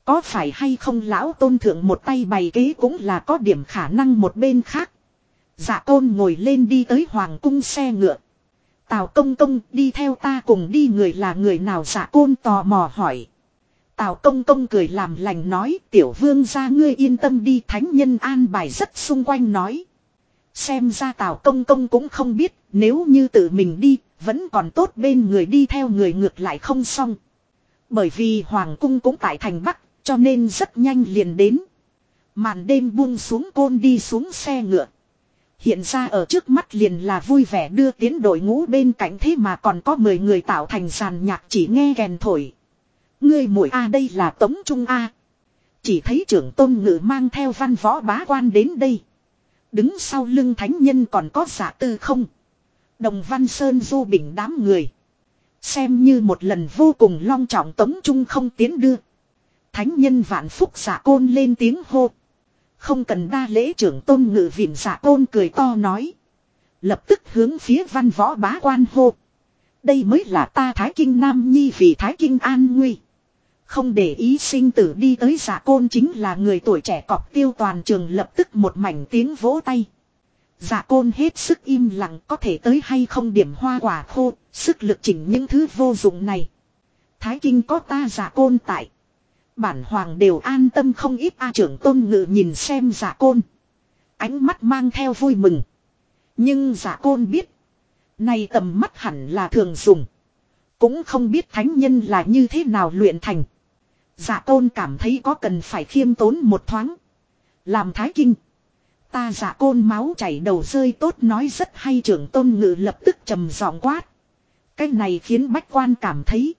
Có phải hay không lão tôn thượng một tay bày kế cũng là có điểm khả năng một bên khác. Dạ tôn ngồi lên đi tới hoàng cung xe ngựa. Tào công công, đi theo ta cùng đi, người là người nào dạ côn tò mò hỏi. Tào công công cười làm lành nói, tiểu vương ra ngươi yên tâm đi, thánh nhân an bài rất xung quanh nói. Xem ra tào công công cũng không biết, nếu như tự mình đi, vẫn còn tốt, bên người đi theo người ngược lại không xong. Bởi vì hoàng cung cũng tại thành bắc, cho nên rất nhanh liền đến. Màn đêm buông xuống, côn đi xuống xe ngựa. Hiện ra ở trước mắt liền là vui vẻ đưa tiến đội ngũ bên cạnh thế mà còn có 10 người tạo thành sàn nhạc chỉ nghe kèn thổi. người mũi A, đây là Tống Trung A. Chỉ thấy trưởng tôn ngự mang theo văn võ bá quan đến đây. Đứng sau lưng thánh nhân còn có giả tư không. Đồng văn sơn du bình đám người. Xem như một lần vô cùng long trọng Tống Trung không tiến đưa. Thánh nhân vạn phúc giả côn lên tiếng hô. Không cần đa lễ trưởng tôn ngự viện giả tôn cười to nói. Lập tức hướng phía văn võ bá quan hô. Đây mới là ta Thái Kinh Nam Nhi vì Thái Kinh an nguy. Không để ý sinh tử đi tới giả côn chính là người tuổi trẻ cọc tiêu toàn trường lập tức một mảnh tiếng vỗ tay. Giả côn hết sức im lặng có thể tới hay không điểm hoa quả khô, sức lực chỉnh những thứ vô dụng này. Thái Kinh có ta giả côn tại. Bản hoàng đều an tâm không ít A trưởng tôn ngự nhìn xem giả côn. Ánh mắt mang theo vui mừng. Nhưng giả côn biết. Này tầm mắt hẳn là thường dùng. Cũng không biết thánh nhân là như thế nào luyện thành. Giả côn cảm thấy có cần phải khiêm tốn một thoáng. Làm thái kinh. Ta giả côn máu chảy đầu rơi tốt nói rất hay trưởng tôn ngự lập tức trầm giọng quát. Cái này khiến bách quan cảm thấy.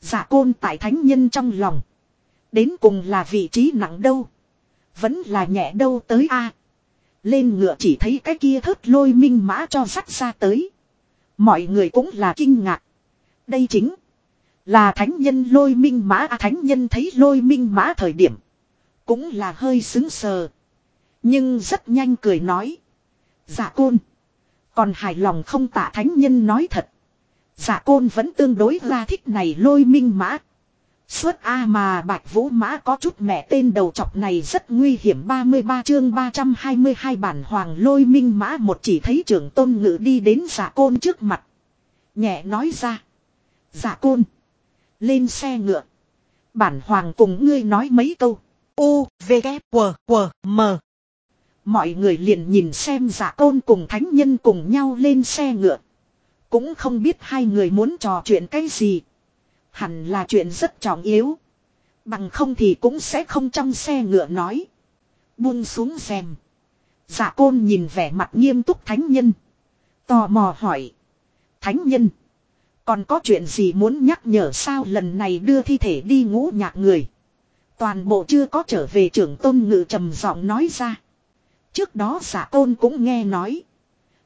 Giả côn tại thánh nhân trong lòng. Đến cùng là vị trí nặng đâu. Vẫn là nhẹ đâu tới a Lên ngựa chỉ thấy cái kia thớt lôi minh mã cho sắt ra tới. Mọi người cũng là kinh ngạc. Đây chính là thánh nhân lôi minh mã à, thánh nhân thấy lôi minh mã thời điểm. Cũng là hơi xứng sờ. Nhưng rất nhanh cười nói. Dạ côn. Còn hài lòng không tạ thánh nhân nói thật. Dạ côn vẫn tương đối ra thích này lôi minh mã. Suốt A mà bạch vũ mã có chút mẹ tên đầu chọc này rất nguy hiểm 33 chương 322 bản hoàng lôi minh mã một chỉ thấy trưởng tôn ngự đi đến giả côn trước mặt. Nhẹ nói ra. Giả côn. Lên xe ngựa. Bản hoàng cùng ngươi nói mấy câu. U, V, K, W, W, M. Mọi người liền nhìn xem giả côn cùng thánh nhân cùng nhau lên xe ngựa. Cũng không biết hai người muốn trò chuyện cái gì. Hẳn là chuyện rất trọng yếu. Bằng không thì cũng sẽ không trong xe ngựa nói. Buông xuống xem. Dạ côn nhìn vẻ mặt nghiêm túc thánh nhân. Tò mò hỏi. Thánh nhân. Còn có chuyện gì muốn nhắc nhở sao lần này đưa thi thể đi ngũ nhạc người. Toàn bộ chưa có trở về trưởng tôn ngự trầm giọng nói ra. Trước đó dạ giả tôn cũng nghe nói.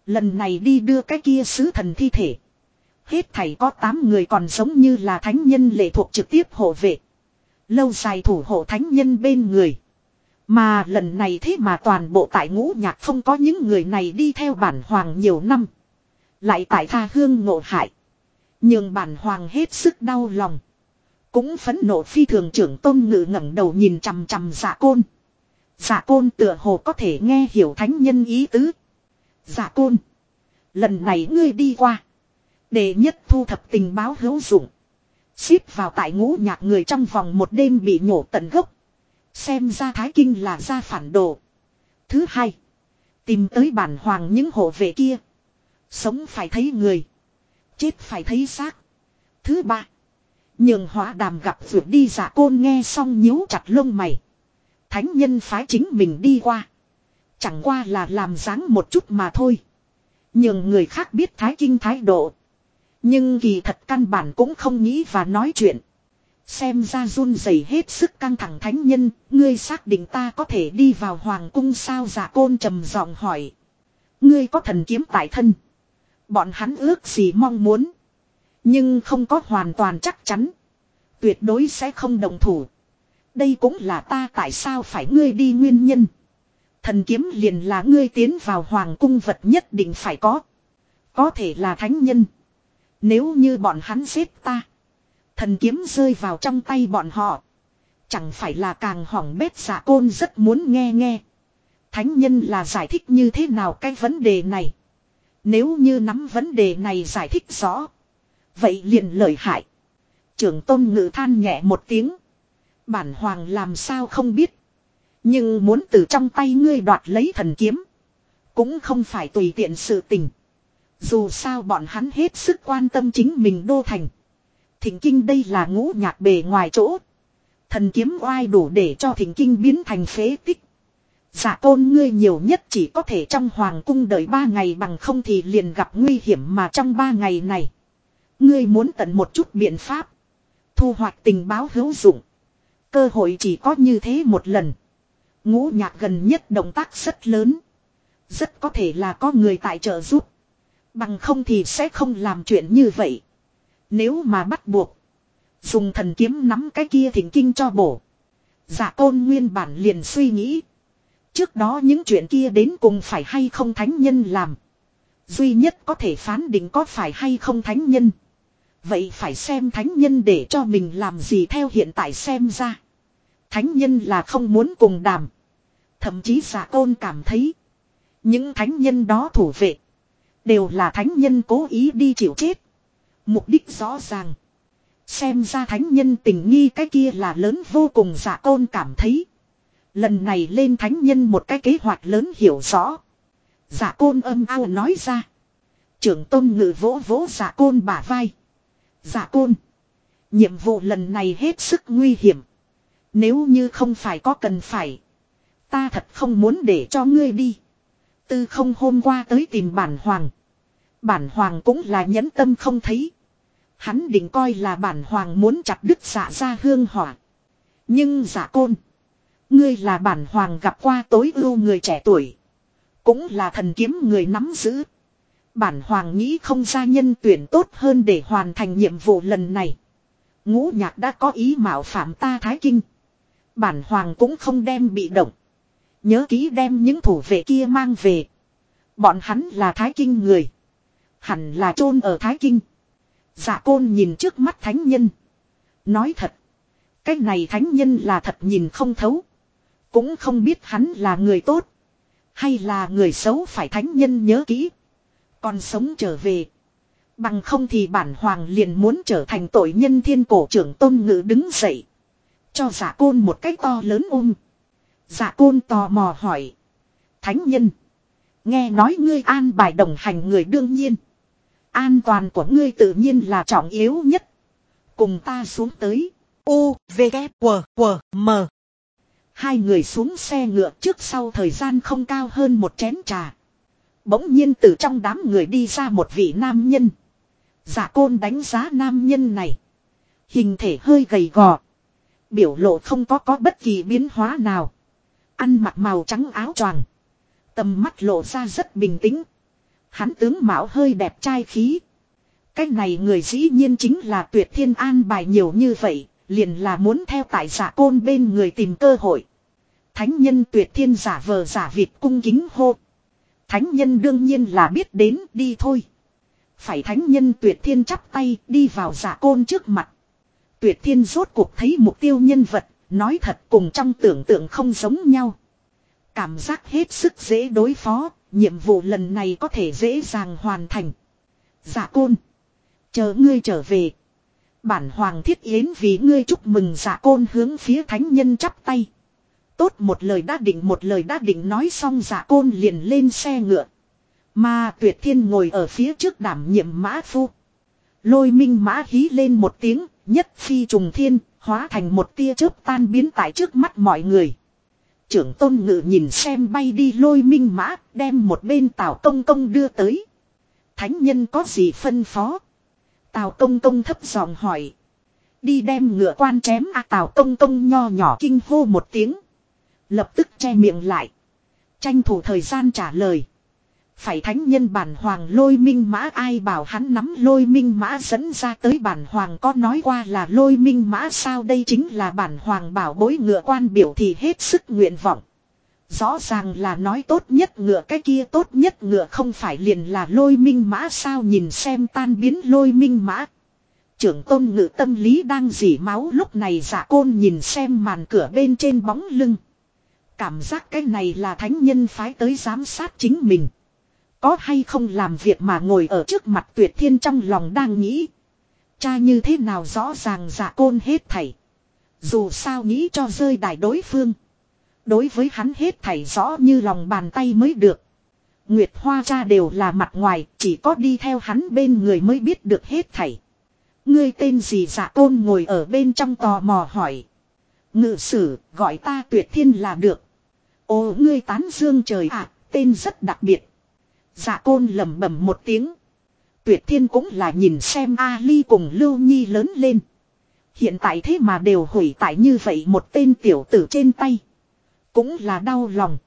Lần này đi đưa cái kia sứ thần thi thể. Hết thảy có 8 người còn giống như là thánh nhân lệ thuộc trực tiếp hộ vệ. Lâu dài thủ hộ thánh nhân bên người. Mà lần này thế mà toàn bộ tại ngũ nhạc không có những người này đi theo bản hoàng nhiều năm. Lại tại tha hương ngộ hại. Nhưng bản hoàng hết sức đau lòng. Cũng phấn nộ phi thường trưởng tôn ngự ngẩng đầu nhìn chằm chằm dạ côn. Dạ côn tựa hồ có thể nghe hiểu thánh nhân ý tứ. Dạ côn. Lần này ngươi đi qua. Để nhất thu thập tình báo hữu dụng. Xếp vào tại ngũ nhạc người trong vòng một đêm bị nhổ tận gốc. Xem ra thái kinh là ra phản đồ. Thứ hai. Tìm tới bản hoàng những hộ vệ kia. Sống phải thấy người. Chết phải thấy xác. Thứ ba. Nhường hóa đàm gặp vượt đi giả côn nghe xong nhíu chặt lông mày. Thánh nhân phái chính mình đi qua. Chẳng qua là làm dáng một chút mà thôi. Nhường người khác biết thái kinh thái độ. Nhưng kỳ thật căn bản cũng không nghĩ và nói chuyện. Xem ra run rẩy hết sức căng thẳng thánh nhân, ngươi xác định ta có thể đi vào hoàng cung sao giả côn trầm giọng hỏi. Ngươi có thần kiếm tại thân. Bọn hắn ước gì mong muốn. Nhưng không có hoàn toàn chắc chắn. Tuyệt đối sẽ không đồng thủ. Đây cũng là ta tại sao phải ngươi đi nguyên nhân. Thần kiếm liền là ngươi tiến vào hoàng cung vật nhất định phải có. Có thể là thánh nhân. Nếu như bọn hắn giết ta. Thần kiếm rơi vào trong tay bọn họ. Chẳng phải là càng hỏng bét giả côn rất muốn nghe nghe. Thánh nhân là giải thích như thế nào cái vấn đề này. Nếu như nắm vấn đề này giải thích rõ. Vậy liền lợi hại. Trưởng tôn ngự than nhẹ một tiếng. Bản hoàng làm sao không biết. Nhưng muốn từ trong tay ngươi đoạt lấy thần kiếm. Cũng không phải tùy tiện sự tình. Dù sao bọn hắn hết sức quan tâm chính mình đô thành. Thỉnh kinh đây là ngũ nhạc bề ngoài chỗ. Thần kiếm oai đủ để cho thỉnh kinh biến thành phế tích. Giả tôn ngươi nhiều nhất chỉ có thể trong hoàng cung đợi ba ngày bằng không thì liền gặp nguy hiểm mà trong ba ngày này. Ngươi muốn tận một chút biện pháp. Thu hoạch tình báo hữu dụng. Cơ hội chỉ có như thế một lần. Ngũ nhạc gần nhất động tác rất lớn. Rất có thể là có người tại trợ giúp. Bằng không thì sẽ không làm chuyện như vậy. Nếu mà bắt buộc. Dùng thần kiếm nắm cái kia thỉnh kinh cho bổ. Giả tôn nguyên bản liền suy nghĩ. Trước đó những chuyện kia đến cùng phải hay không thánh nhân làm. Duy nhất có thể phán định có phải hay không thánh nhân. Vậy phải xem thánh nhân để cho mình làm gì theo hiện tại xem ra. Thánh nhân là không muốn cùng đàm. Thậm chí giả tôn cảm thấy. Những thánh nhân đó thủ vệ. Đều là thánh nhân cố ý đi chịu chết. Mục đích rõ ràng. Xem ra thánh nhân tình nghi cái kia là lớn vô cùng giả côn cảm thấy. Lần này lên thánh nhân một cái kế hoạch lớn hiểu rõ. Giả côn âm ao nói ra. Trưởng tôn ngự vỗ vỗ giả côn bả vai. Giả côn. Nhiệm vụ lần này hết sức nguy hiểm. Nếu như không phải có cần phải. Ta thật không muốn để cho ngươi đi. Tư không hôm qua tới tìm bản hoàng. Bản hoàng cũng là nhẫn tâm không thấy. Hắn định coi là bản hoàng muốn chặt đứt giả ra hương hỏa. Nhưng giả côn. Ngươi là bản hoàng gặp qua tối ưu người trẻ tuổi. Cũng là thần kiếm người nắm giữ. Bản hoàng nghĩ không ra nhân tuyển tốt hơn để hoàn thành nhiệm vụ lần này. Ngũ nhạc đã có ý mạo phạm ta thái kinh. Bản hoàng cũng không đem bị động. Nhớ ký đem những thủ vệ kia mang về. Bọn hắn là thái kinh người. Hẳn là chôn ở thái kinh. Dạ côn nhìn trước mắt thánh nhân. Nói thật. Cái này thánh nhân là thật nhìn không thấu. Cũng không biết hắn là người tốt. Hay là người xấu phải thánh nhân nhớ kỹ. Còn sống trở về. Bằng không thì bản hoàng liền muốn trở thành tội nhân thiên cổ trưởng tôn ngữ đứng dậy. Cho giả côn một cái to lớn ôm. Giả côn tò mò hỏi. Thánh nhân. Nghe nói ngươi an bài đồng hành người đương nhiên. An toàn của ngươi tự nhiên là trọng yếu nhất. Cùng ta xuống tới. U, V, K, W, W, M. Hai người xuống xe ngựa trước sau thời gian không cao hơn một chén trà. Bỗng nhiên từ trong đám người đi ra một vị nam nhân. Giả côn đánh giá nam nhân này. Hình thể hơi gầy gò. Biểu lộ không có có bất kỳ biến hóa nào. Ăn mặc màu trắng áo choàng. Tầm mắt lộ ra rất bình tĩnh. Hắn tướng mạo hơi đẹp trai khí. Cái này người dĩ nhiên chính là tuyệt thiên an bài nhiều như vậy, liền là muốn theo tại giả côn bên người tìm cơ hội. Thánh nhân tuyệt thiên giả vờ giả vịt cung kính hô. Thánh nhân đương nhiên là biết đến đi thôi. Phải thánh nhân tuyệt thiên chắp tay đi vào giả côn trước mặt. Tuyệt thiên rốt cuộc thấy mục tiêu nhân vật, nói thật cùng trong tưởng tượng không giống nhau. Cảm giác hết sức dễ đối phó, nhiệm vụ lần này có thể dễ dàng hoàn thành. Dạ côn. Chờ ngươi trở về. Bản hoàng thiết yến vì ngươi chúc mừng dạ côn hướng phía thánh nhân chắp tay. Tốt một lời đã định một lời đã định nói xong dạ côn liền lên xe ngựa. Mà tuyệt thiên ngồi ở phía trước đảm nhiệm mã phu. Lôi minh mã hí lên một tiếng, nhất phi trùng thiên, hóa thành một tia chớp tan biến tại trước mắt mọi người. Trưởng tôn ngự nhìn xem bay đi lôi minh mã, đem một bên tào công công đưa tới. Thánh nhân có gì phân phó? Tào công công thấp giọng hỏi. Đi đem ngựa quan chém a tào công công nho nhỏ kinh hô một tiếng. Lập tức che miệng lại. Tranh thủ thời gian trả lời. Phải thánh nhân bản hoàng lôi minh mã ai bảo hắn nắm lôi minh mã dẫn ra tới bản hoàng có nói qua là lôi minh mã sao đây chính là bản hoàng bảo bối ngựa quan biểu thì hết sức nguyện vọng. Rõ ràng là nói tốt nhất ngựa, cái kia tốt nhất ngựa không phải liền là lôi minh mã sao nhìn xem tan biến lôi minh mã. Trưởng tôn ngự tâm lý đang dỉ máu lúc này giả côn nhìn xem màn cửa bên trên bóng lưng. Cảm giác cái này là thánh nhân phái tới giám sát chính mình. Có hay không làm việc mà ngồi ở trước mặt tuyệt thiên trong lòng đang nghĩ. Cha như thế nào rõ ràng giả côn hết thảy. Dù sao nghĩ cho rơi đài đối phương. Đối với hắn hết thảy rõ như lòng bàn tay mới được. Nguyệt Hoa cha đều là mặt ngoài, chỉ có đi theo hắn bên người mới biết được hết thảy. Ngươi tên gì giả côn ngồi ở bên trong tò mò hỏi. Ngự sử, gọi ta tuyệt thiên là được. Ồ ngươi tán dương trời ạ, tên rất đặc biệt. Dạ côn lẩm bẩm một tiếng. Tuyệt thiên cũng là nhìn xem Ali cùng Lưu Nhi lớn lên. Hiện tại thế mà đều hủy tại như vậy một tên tiểu tử trên tay. Cũng là đau lòng.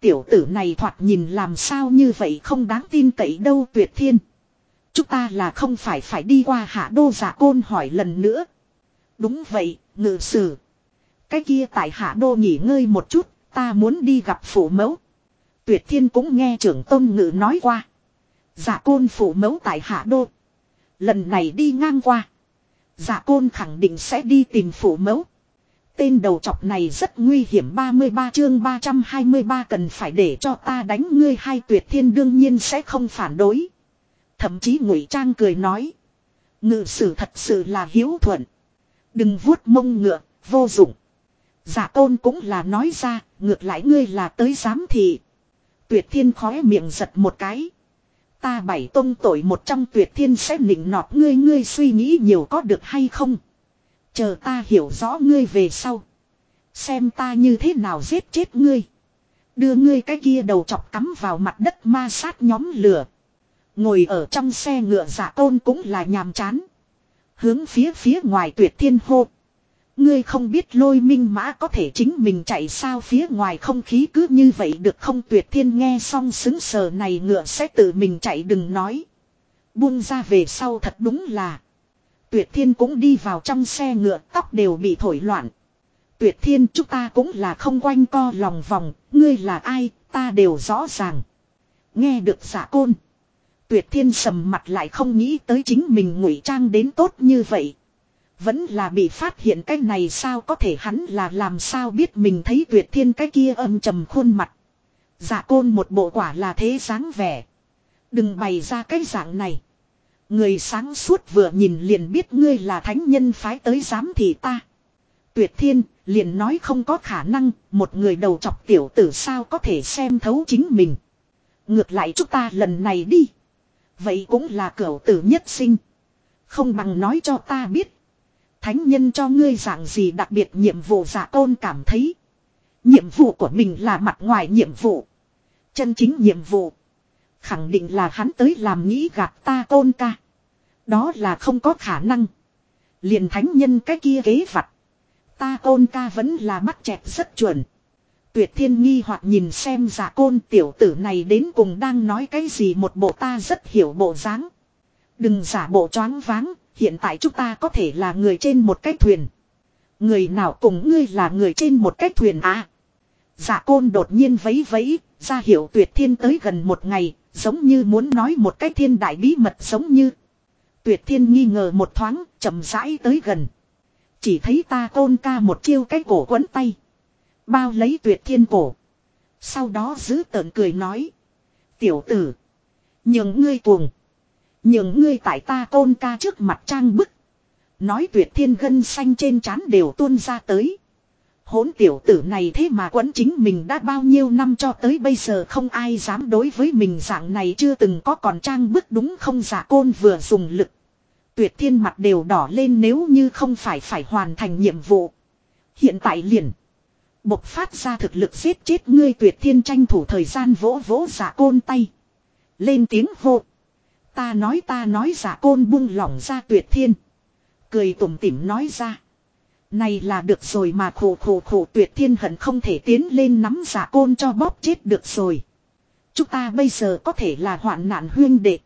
Tiểu tử này thoạt nhìn làm sao như vậy không đáng tin cậy đâu tuyệt thiên. Chúng ta là không phải phải đi qua hạ đô giả côn hỏi lần nữa. Đúng vậy, ngự sử. Cái kia tại hạ đô nghỉ ngơi một chút, ta muốn đi gặp phụ mẫu. Tuyệt thiên cũng nghe trưởng tôn ngự nói qua. Giả côn phủ mẫu tại hạ đô. Lần này đi ngang qua. Giả côn khẳng định sẽ đi tìm phủ mẫu. Tên đầu chọc này rất nguy hiểm 33 chương 323 cần phải để cho ta đánh ngươi hai tuyệt thiên đương nhiên sẽ không phản đối. Thậm chí ngụy trang cười nói. Ngự sử thật sự là hiếu thuận. Đừng vuốt mông ngựa, vô dụng. Dạ Giả tôn cũng là nói ra, ngược lại ngươi là tới giám thị. Tuyệt thiên khóe miệng giật một cái. Ta bảy tông tội một trong tuyệt thiên sẽ nịnh nọt ngươi ngươi suy nghĩ nhiều có được hay không. Chờ ta hiểu rõ ngươi về sau. Xem ta như thế nào giết chết ngươi. Đưa ngươi cái kia đầu chọc cắm vào mặt đất ma sát nhóm lửa. Ngồi ở trong xe ngựa giả tôn cũng là nhàm chán. Hướng phía phía ngoài tuyệt thiên hô. Ngươi không biết lôi minh mã có thể chính mình chạy sao phía ngoài không khí cứ như vậy được không tuyệt thiên nghe xong xứng sờ này ngựa sẽ tự mình chạy đừng nói. Buông ra về sau thật đúng là. Tuyệt thiên cũng đi vào trong xe ngựa tóc đều bị thổi loạn. Tuyệt thiên chúng ta cũng là không quanh co lòng vòng, ngươi là ai, ta đều rõ ràng. Nghe được giả côn. Tuyệt thiên sầm mặt lại không nghĩ tới chính mình ngụy trang đến tốt như vậy. Vẫn là bị phát hiện cái này sao có thể hắn là làm sao biết mình thấy tuyệt thiên cái kia âm trầm khuôn mặt. Dạ côn một bộ quả là thế dáng vẻ. Đừng bày ra cái dạng này. Người sáng suốt vừa nhìn liền biết ngươi là thánh nhân phái tới giám thị ta. Tuyệt thiên, liền nói không có khả năng, một người đầu chọc tiểu tử sao có thể xem thấu chính mình. Ngược lại chúng ta lần này đi. Vậy cũng là cửu tử nhất sinh. Không bằng nói cho ta biết. Thánh nhân cho ngươi dạng gì đặc biệt nhiệm vụ giả tôn cảm thấy. Nhiệm vụ của mình là mặt ngoài nhiệm vụ. Chân chính nhiệm vụ. Khẳng định là hắn tới làm nghĩ gạt ta tôn ca. Đó là không có khả năng. Liền thánh nhân cái kia kế vặt. Ta tôn ca vẫn là mắt chẹt rất chuẩn. Tuyệt thiên nghi hoặc nhìn xem giả côn tiểu tử này đến cùng đang nói cái gì một bộ ta rất hiểu bộ dáng. Đừng giả bộ choáng váng, hiện tại chúng ta có thể là người trên một cái thuyền. Người nào cùng ngươi là người trên một cái thuyền à? Giả côn đột nhiên vấy vấy, ra hiểu tuyệt thiên tới gần một ngày, giống như muốn nói một cái thiên đại bí mật giống như. Tuyệt thiên nghi ngờ một thoáng, chậm rãi tới gần. Chỉ thấy ta côn ca một chiêu cái cổ quấn tay. Bao lấy tuyệt thiên cổ. Sau đó giữ tợn cười nói. Tiểu tử. Nhường ngươi cuồng. Nhường ngươi tại ta tôn ca trước mặt trang bức. Nói tuyệt thiên gân xanh trên trán đều tuôn ra tới. Hốn tiểu tử này thế mà quấn chính mình đã bao nhiêu năm cho tới bây giờ không ai dám đối với mình dạng này chưa từng có còn trang bức đúng không giả côn vừa dùng lực. Tuyệt thiên mặt đều đỏ lên nếu như không phải phải hoàn thành nhiệm vụ. Hiện tại liền. Bộc phát ra thực lực giết chết ngươi tuyệt thiên tranh thủ thời gian vỗ vỗ giả côn tay. Lên tiếng hô. Ta nói ta nói giả côn buông lỏng ra tuyệt thiên. Cười tủm tỉm nói ra. Này là được rồi mà khổ khổ khổ tuyệt thiên hận không thể tiến lên nắm giả côn cho bóp chết được rồi. Chúng ta bây giờ có thể là hoạn nạn huyên đệ.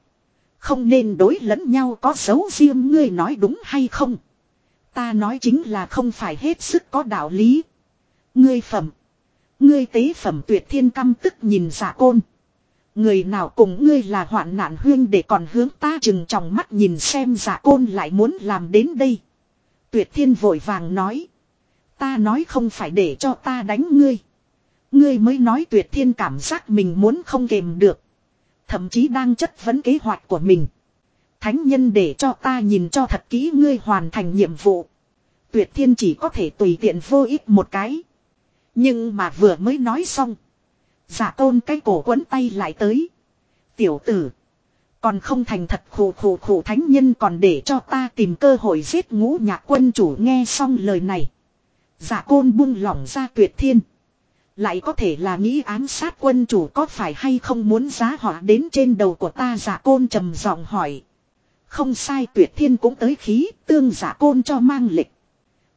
Không nên đối lẫn nhau có dấu riêng ngươi nói đúng hay không. Ta nói chính là không phải hết sức có đạo lý. Ngươi phẩm. Ngươi tế phẩm tuyệt thiên căm tức nhìn giả côn. Người nào cùng ngươi là hoạn nạn huyên để còn hướng ta chừng trong mắt nhìn xem giả côn lại muốn làm đến đây. Tuyệt thiên vội vàng nói. Ta nói không phải để cho ta đánh ngươi. Ngươi mới nói tuyệt thiên cảm giác mình muốn không kềm được. Thậm chí đang chất vấn kế hoạch của mình. Thánh nhân để cho ta nhìn cho thật kỹ ngươi hoàn thành nhiệm vụ. Tuyệt thiên chỉ có thể tùy tiện vô ích một cái. Nhưng mà vừa mới nói xong. Giả tôn cái cổ quấn tay lại tới. Tiểu tử. Còn không thành thật khổ khổ khổ thánh nhân còn để cho ta tìm cơ hội giết ngũ nhạc quân chủ nghe xong lời này. Giả côn buông lỏng ra tuyệt thiên. Lại có thể là nghĩ ám sát quân chủ có phải hay không muốn giá họa đến trên đầu của ta giả côn trầm giọng hỏi. Không sai tuyệt thiên cũng tới khí, tương giả côn cho mang lịch.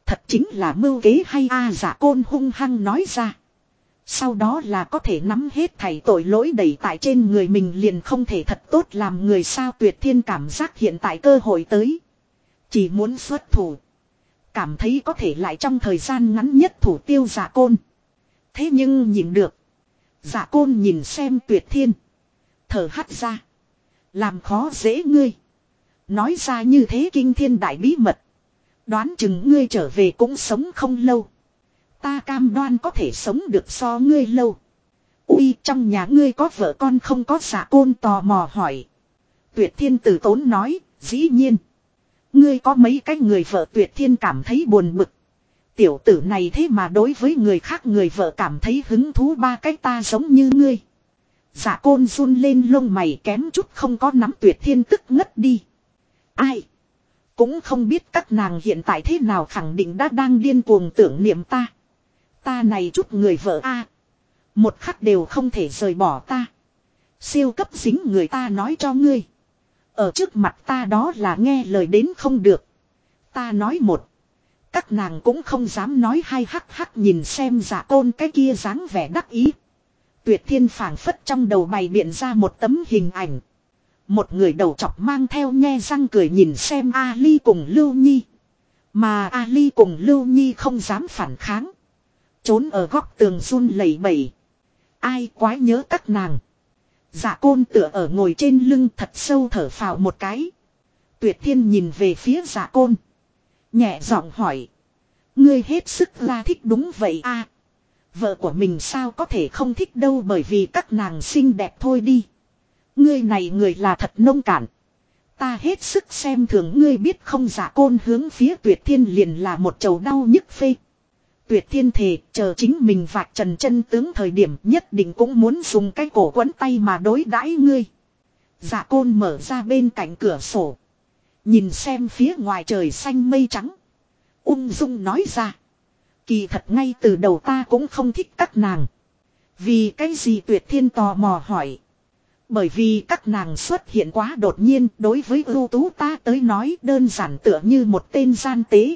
Thật chính là mưu kế hay a giả côn hung hăng nói ra. Sau đó là có thể nắm hết thảy tội lỗi đẩy tại trên người mình liền không thể thật tốt làm người sao tuyệt thiên cảm giác hiện tại cơ hội tới. Chỉ muốn xuất thủ. Cảm thấy có thể lại trong thời gian ngắn nhất thủ tiêu giả côn. Thế nhưng nhìn được. Giả côn nhìn xem tuyệt thiên. Thở hắt ra. Làm khó dễ ngươi. Nói ra như thế kinh thiên đại bí mật. Đoán chừng ngươi trở về cũng sống không lâu. Ta cam đoan có thể sống được so ngươi lâu. Ui trong nhà ngươi có vợ con không có xạ côn tò mò hỏi. Tuyệt thiên tử tốn nói, dĩ nhiên. Ngươi có mấy cái người vợ tuyệt thiên cảm thấy buồn bực. Tiểu tử này thế mà đối với người khác người vợ cảm thấy hứng thú ba cách ta giống như ngươi. Giả côn run lên lông mày kém chút không có nắm tuyệt thiên tức ngất đi. Ai? Cũng không biết các nàng hiện tại thế nào khẳng định đã đang điên cuồng tưởng niệm ta. Ta này chút người vợ a Một khắc đều không thể rời bỏ ta. Siêu cấp dính người ta nói cho ngươi. Ở trước mặt ta đó là nghe lời đến không được. Ta nói một. Các nàng cũng không dám nói hai hắc hắc nhìn xem giả côn cái kia dáng vẻ đắc ý. Tuyệt thiên phảng phất trong đầu bày biện ra một tấm hình ảnh. Một người đầu chọc mang theo nhe răng cười nhìn xem Ali cùng Lưu Nhi. Mà Ali cùng Lưu Nhi không dám phản kháng. Trốn ở góc tường run lẩy bẩy. Ai quái nhớ các nàng. Dạ côn tựa ở ngồi trên lưng thật sâu thở phào một cái. Tuyệt thiên nhìn về phía dạ côn. Nhẹ giọng hỏi. Ngươi hết sức la thích đúng vậy a à, Vợ của mình sao có thể không thích đâu bởi vì các nàng xinh đẹp thôi đi. Ngươi này người là thật nông cạn. Ta hết sức xem thường ngươi biết không giả côn hướng phía tuyệt thiên liền là một chầu đau nhức phê. Tuyệt thiên thề chờ chính mình vạch trần chân tướng thời điểm nhất định cũng muốn dùng cái cổ quấn tay mà đối đãi ngươi. Dạ côn mở ra bên cạnh cửa sổ. Nhìn xem phía ngoài trời xanh mây trắng. Ung dung nói ra. Kỳ thật ngay từ đầu ta cũng không thích các nàng. Vì cái gì tuyệt thiên tò mò hỏi. Bởi vì các nàng xuất hiện quá đột nhiên, đối với ưu tú ta tới nói đơn giản tựa như một tên gian tế.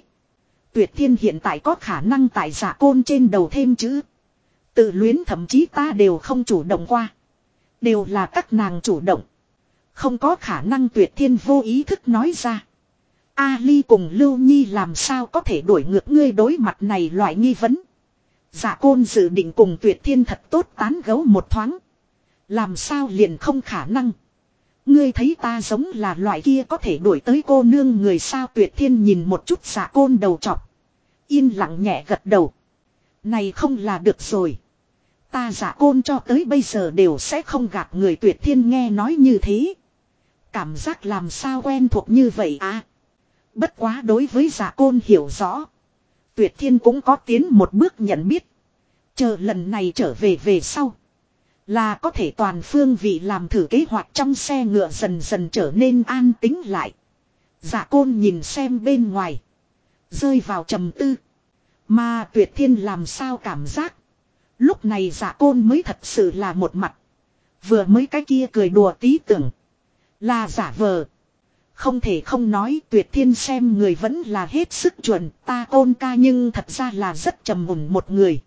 Tuyệt thiên hiện tại có khả năng tại giả côn trên đầu thêm chữ. Tự luyến thậm chí ta đều không chủ động qua. Đều là các nàng chủ động. Không có khả năng tuyệt thiên vô ý thức nói ra. Ali cùng Lưu Nhi làm sao có thể đuổi ngược ngươi đối mặt này loại nghi vấn. Giả côn dự định cùng tuyệt thiên thật tốt tán gấu một thoáng. Làm sao liền không khả năng. Ngươi thấy ta giống là loại kia có thể đuổi tới cô nương người sao tuyệt thiên nhìn một chút giả côn đầu chọc. Yên lặng nhẹ gật đầu. Này không là được rồi. Ta giả côn cho tới bây giờ đều sẽ không gạt người tuyệt thiên nghe nói như thế. Cảm giác làm sao quen thuộc như vậy à. Bất quá đối với giả côn hiểu rõ. Tuyệt thiên cũng có tiến một bước nhận biết. Chờ lần này trở về về sau. Là có thể toàn phương vị làm thử kế hoạch trong xe ngựa dần dần trở nên an tính lại. Giả côn nhìn xem bên ngoài. Rơi vào trầm tư. Mà tuyệt thiên làm sao cảm giác. Lúc này giả côn mới thật sự là một mặt. Vừa mới cái kia cười đùa tí tưởng. Là giả vờ. Không thể không nói tuyệt thiên xem người vẫn là hết sức chuẩn ta tôn ca nhưng thật ra là rất trầm mùn một người.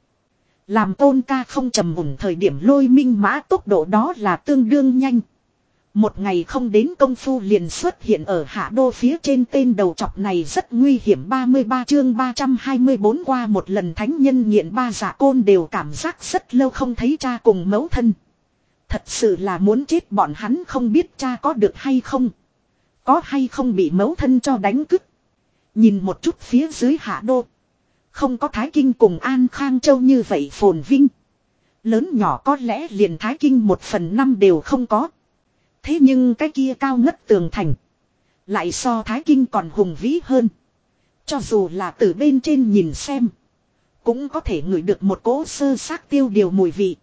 Làm tôn ca không trầm mùn thời điểm lôi minh mã tốc độ đó là tương đương nhanh. Một ngày không đến công phu liền xuất hiện ở hạ đô phía trên tên đầu chọc này rất nguy hiểm 33 chương 324 qua một lần thánh nhân nghiện ba giả côn đều cảm giác rất lâu không thấy cha cùng mẫu thân. Thật sự là muốn chết bọn hắn không biết cha có được hay không. Có hay không bị mẫu thân cho đánh cức. Nhìn một chút phía dưới hạ đô. Không có Thái Kinh cùng An Khang Châu như vậy phồn vinh. Lớn nhỏ có lẽ liền Thái Kinh một phần năm đều không có. Thế nhưng cái kia cao ngất tường thành. Lại so Thái Kinh còn hùng vĩ hơn. Cho dù là từ bên trên nhìn xem. Cũng có thể ngửi được một cỗ sơ xác tiêu điều mùi vị.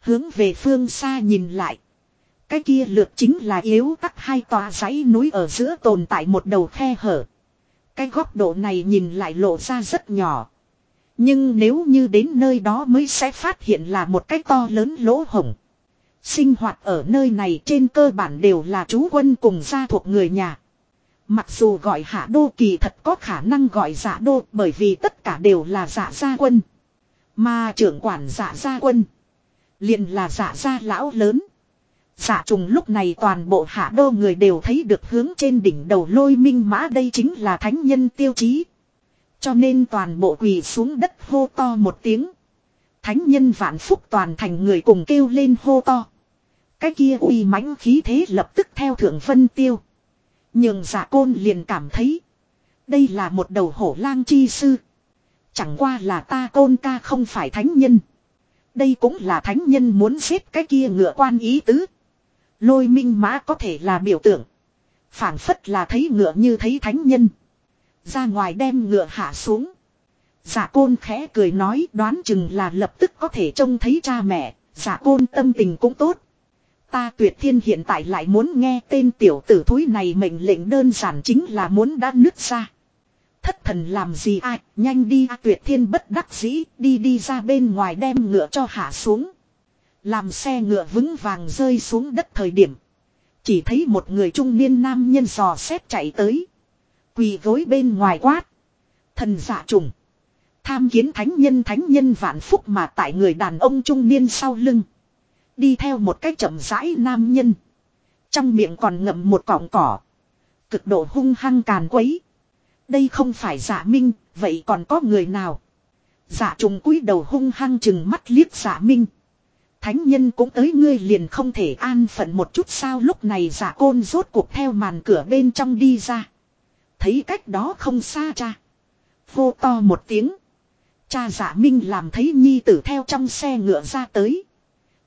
Hướng về phương xa nhìn lại. Cái kia lượt chính là yếu tắc hai tòa dãy núi ở giữa tồn tại một đầu khe hở. Cái góc độ này nhìn lại lộ ra rất nhỏ. Nhưng nếu như đến nơi đó mới sẽ phát hiện là một cái to lớn lỗ hổng. Sinh hoạt ở nơi này trên cơ bản đều là chú quân cùng gia thuộc người nhà. Mặc dù gọi hạ đô kỳ thật có khả năng gọi giả đô bởi vì tất cả đều là giả gia quân. Mà trưởng quản giả gia quân. liền là giả gia lão lớn. Giả trùng lúc này toàn bộ hạ đô người đều thấy được hướng trên đỉnh đầu lôi minh mã đây chính là thánh nhân tiêu chí. Cho nên toàn bộ quỳ xuống đất hô to một tiếng. Thánh nhân vạn phúc toàn thành người cùng kêu lên hô to. Cái kia uy mãnh khí thế lập tức theo thượng phân tiêu. Nhưng giả côn liền cảm thấy. Đây là một đầu hổ lang chi sư. Chẳng qua là ta côn ca không phải thánh nhân. Đây cũng là thánh nhân muốn giết cái kia ngựa quan ý tứ. Lôi minh mã có thể là biểu tượng. phảng phất là thấy ngựa như thấy thánh nhân. Ra ngoài đem ngựa hạ xuống. Giả côn khẽ cười nói đoán chừng là lập tức có thể trông thấy cha mẹ, giả côn tâm tình cũng tốt. Ta tuyệt thiên hiện tại lại muốn nghe tên tiểu tử thúi này mệnh lệnh đơn giản chính là muốn đã nứt ra. Thất thần làm gì ai, nhanh đi à, tuyệt thiên bất đắc dĩ, đi đi ra bên ngoài đem ngựa cho hạ xuống. Làm xe ngựa vững vàng rơi xuống đất thời điểm. Chỉ thấy một người trung niên nam nhân dò xét chạy tới. Quỳ gối bên ngoài quát. Thần giả trùng. Tham kiến thánh nhân thánh nhân vạn phúc mà tại người đàn ông trung niên sau lưng. Đi theo một cách chậm rãi nam nhân. Trong miệng còn ngậm một cọng cỏ. Cực độ hung hăng càn quấy. Đây không phải giả minh, vậy còn có người nào? Giả trùng cúi đầu hung hăng chừng mắt liếc giả minh. Thánh nhân cũng tới ngươi liền không thể an phận một chút sao lúc này giả côn rốt cuộc theo màn cửa bên trong đi ra. Thấy cách đó không xa cha. Vô to một tiếng. Cha giả minh làm thấy nhi tử theo trong xe ngựa ra tới.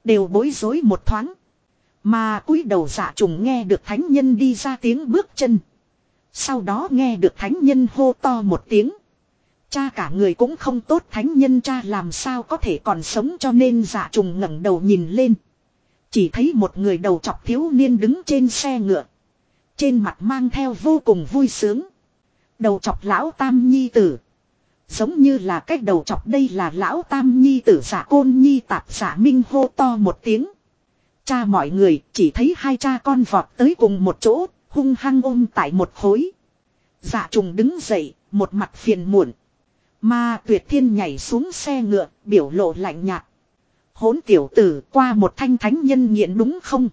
Đều bối rối một thoáng. Mà cúi đầu giả trùng nghe được thánh nhân đi ra tiếng bước chân. Sau đó nghe được thánh nhân hô to một tiếng. Cha cả người cũng không tốt thánh nhân cha làm sao có thể còn sống cho nên giả trùng ngẩng đầu nhìn lên. Chỉ thấy một người đầu chọc thiếu niên đứng trên xe ngựa. Trên mặt mang theo vô cùng vui sướng. Đầu chọc lão tam nhi tử. Giống như là cách đầu chọc đây là lão tam nhi tử giả côn nhi tạp giả minh hô to một tiếng. Cha mọi người chỉ thấy hai cha con vọt tới cùng một chỗ, hung hăng ôm tại một khối. Dạ trùng đứng dậy, một mặt phiền muộn. Mà tuyệt thiên nhảy xuống xe ngựa, biểu lộ lạnh nhạt. Hốn tiểu tử qua một thanh thánh nhân nghiện đúng không?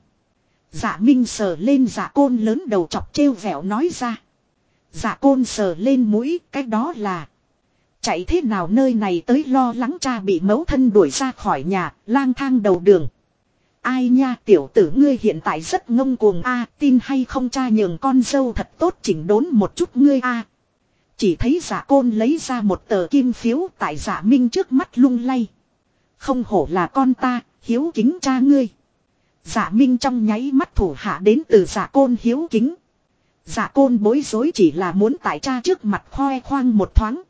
Dạ minh sờ lên dạ côn lớn đầu chọc trêu vẻo nói ra. Dạ côn sờ lên mũi, cái đó là. Chạy thế nào nơi này tới lo lắng cha bị mẫu thân đuổi ra khỏi nhà, lang thang đầu đường. Ai nha tiểu tử ngươi hiện tại rất ngông cuồng a tin hay không cha nhường con dâu thật tốt chỉnh đốn một chút ngươi a Chỉ thấy giả côn lấy ra một tờ kim phiếu tại giả minh trước mắt lung lay. Không hổ là con ta, hiếu kính cha ngươi. Giả minh trong nháy mắt thủ hạ đến từ giả côn hiếu kính. Giả côn bối rối chỉ là muốn tại cha trước mặt khoe khoang một thoáng.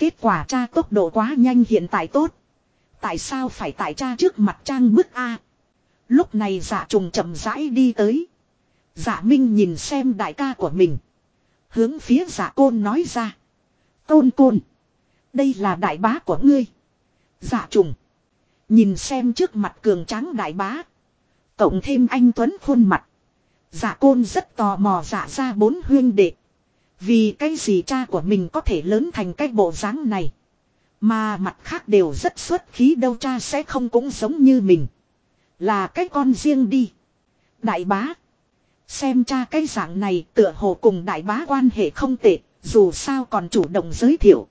Kết quả cha tốc độ quá nhanh hiện tại tốt. Tại sao phải tại cha trước mặt trang bức A. Lúc này giả trùng chậm rãi đi tới. Giả minh nhìn xem đại ca của mình. Hướng phía giả côn nói ra. Côn côn. Đây là đại bá của ngươi. Giả trùng. Nhìn xem trước mặt cường tráng đại bá. Cộng thêm anh Tuấn khuôn mặt. Giả côn rất tò mò giả ra bốn huyên đệ. Vì cái gì cha của mình có thể lớn thành cái bộ dáng này. Mà mặt khác đều rất xuất khí đâu cha sẽ không cũng giống như mình. Là cái con riêng đi. Đại bá. Xem cha cái dạng này tựa hồ cùng đại bá quan hệ không tệ, dù sao còn chủ động giới thiệu.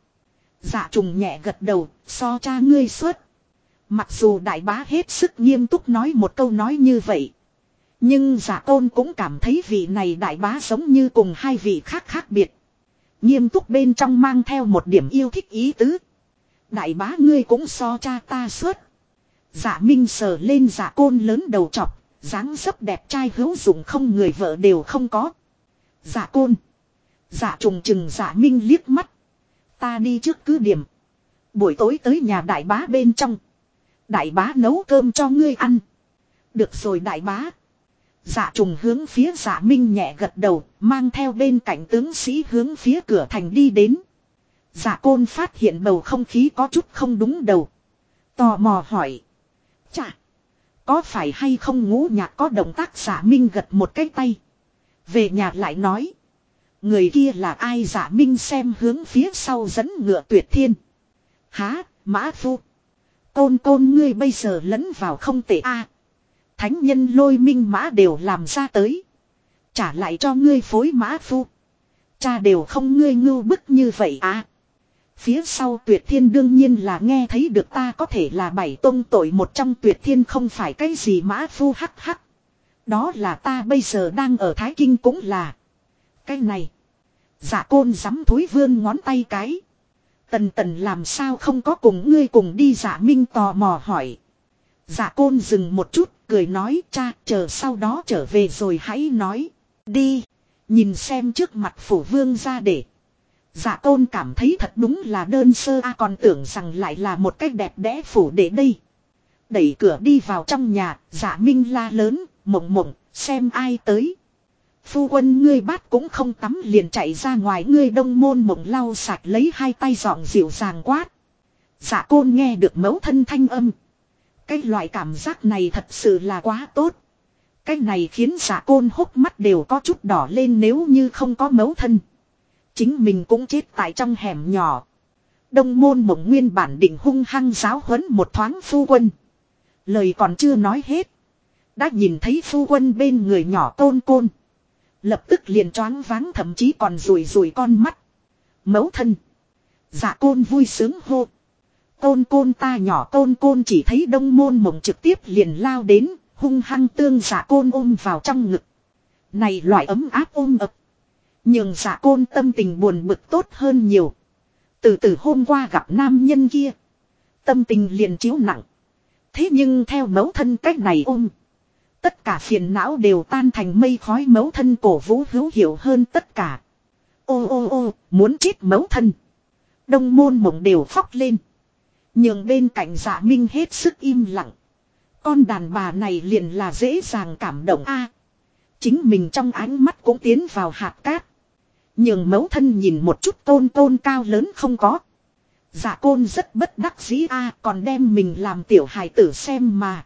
Dạ trùng nhẹ gật đầu, so cha ngươi xuất. Mặc dù đại bá hết sức nghiêm túc nói một câu nói như vậy. Nhưng giả tôn cũng cảm thấy vị này đại bá giống như cùng hai vị khác khác biệt. Nghiêm túc bên trong mang theo một điểm yêu thích ý tứ. Đại bá ngươi cũng so cha ta suốt. Giả minh sờ lên giả côn lớn đầu chọc, dáng dấp đẹp trai hữu dụng không người vợ đều không có. Giả côn. Giả trùng chừng giả minh liếc mắt. Ta đi trước cứ điểm. Buổi tối tới nhà đại bá bên trong. Đại bá nấu cơm cho ngươi ăn. Được rồi đại bá. Dạ trùng hướng phía dạ minh nhẹ gật đầu, mang theo bên cạnh tướng sĩ hướng phía cửa thành đi đến. Dạ côn phát hiện bầu không khí có chút không đúng đầu. Tò mò hỏi. Chà! Có phải hay không ngũ nhạc có động tác dạ minh gật một cái tay. Về nhà lại nói. Người kia là ai dạ minh xem hướng phía sau dẫn ngựa tuyệt thiên. Há, mã phu. Côn côn ngươi bây giờ lẫn vào không tệ a Thánh nhân lôi minh mã đều làm ra tới. Trả lại cho ngươi phối mã phu. Cha đều không ngươi ngưu bức như vậy à. Phía sau tuyệt thiên đương nhiên là nghe thấy được ta có thể là bảy tôn tội một trong tuyệt thiên không phải cái gì mã phu hắc hắc. Đó là ta bây giờ đang ở Thái Kinh cũng là. Cái này. Giả côn dám thối vương ngón tay cái. Tần tần làm sao không có cùng ngươi cùng đi giả minh tò mò hỏi. Giả côn dừng một chút cười nói cha chờ sau đó trở về rồi hãy nói. Đi. Nhìn xem trước mặt phủ vương ra để. Dạ côn cảm thấy thật đúng là đơn sơ a còn tưởng rằng lại là một cách đẹp đẽ phủ để đây. Đẩy cửa đi vào trong nhà, dạ minh la lớn, mộng mộng, xem ai tới. Phu quân ngươi bát cũng không tắm liền chạy ra ngoài ngươi đông môn mộng lau sạch lấy hai tay dọn dịu dàng quát. Dạ côn nghe được mẫu thân thanh âm. Cái loại cảm giác này thật sự là quá tốt. Cái này khiến dạ côn hốc mắt đều có chút đỏ lên nếu như không có mấu thân. Chính mình cũng chết tại trong hẻm nhỏ. Đông môn mộng nguyên bản định hung hăng giáo huấn một thoáng phu quân. Lời còn chưa nói hết. Đã nhìn thấy phu quân bên người nhỏ tôn côn. Lập tức liền choáng váng thậm chí còn rùi rùi con mắt. Mấu thân. Dạ côn vui sướng hô. Côn côn ta nhỏ côn côn chỉ thấy đông môn mộng trực tiếp liền lao đến, hung hăng tương giả côn ôm vào trong ngực. Này loại ấm áp ôm ập. Nhưng giả côn tâm tình buồn bực tốt hơn nhiều. Từ từ hôm qua gặp nam nhân kia. Tâm tình liền chiếu nặng. Thế nhưng theo mẫu thân cách này ôm. Tất cả phiền não đều tan thành mây khói mẫu thân cổ vũ hữu hiệu hơn tất cả. Ô ô ô, muốn chết mẫu thân. Đông môn mộng đều khóc lên. Nhưng bên cạnh dạ minh hết sức im lặng. Con đàn bà này liền là dễ dàng cảm động a. chính mình trong ánh mắt cũng tiến vào hạt cát. Nhưng mẫu thân nhìn một chút tôn tôn cao lớn không có. Dạ côn rất bất đắc dĩ a, còn đem mình làm tiểu hài tử xem mà.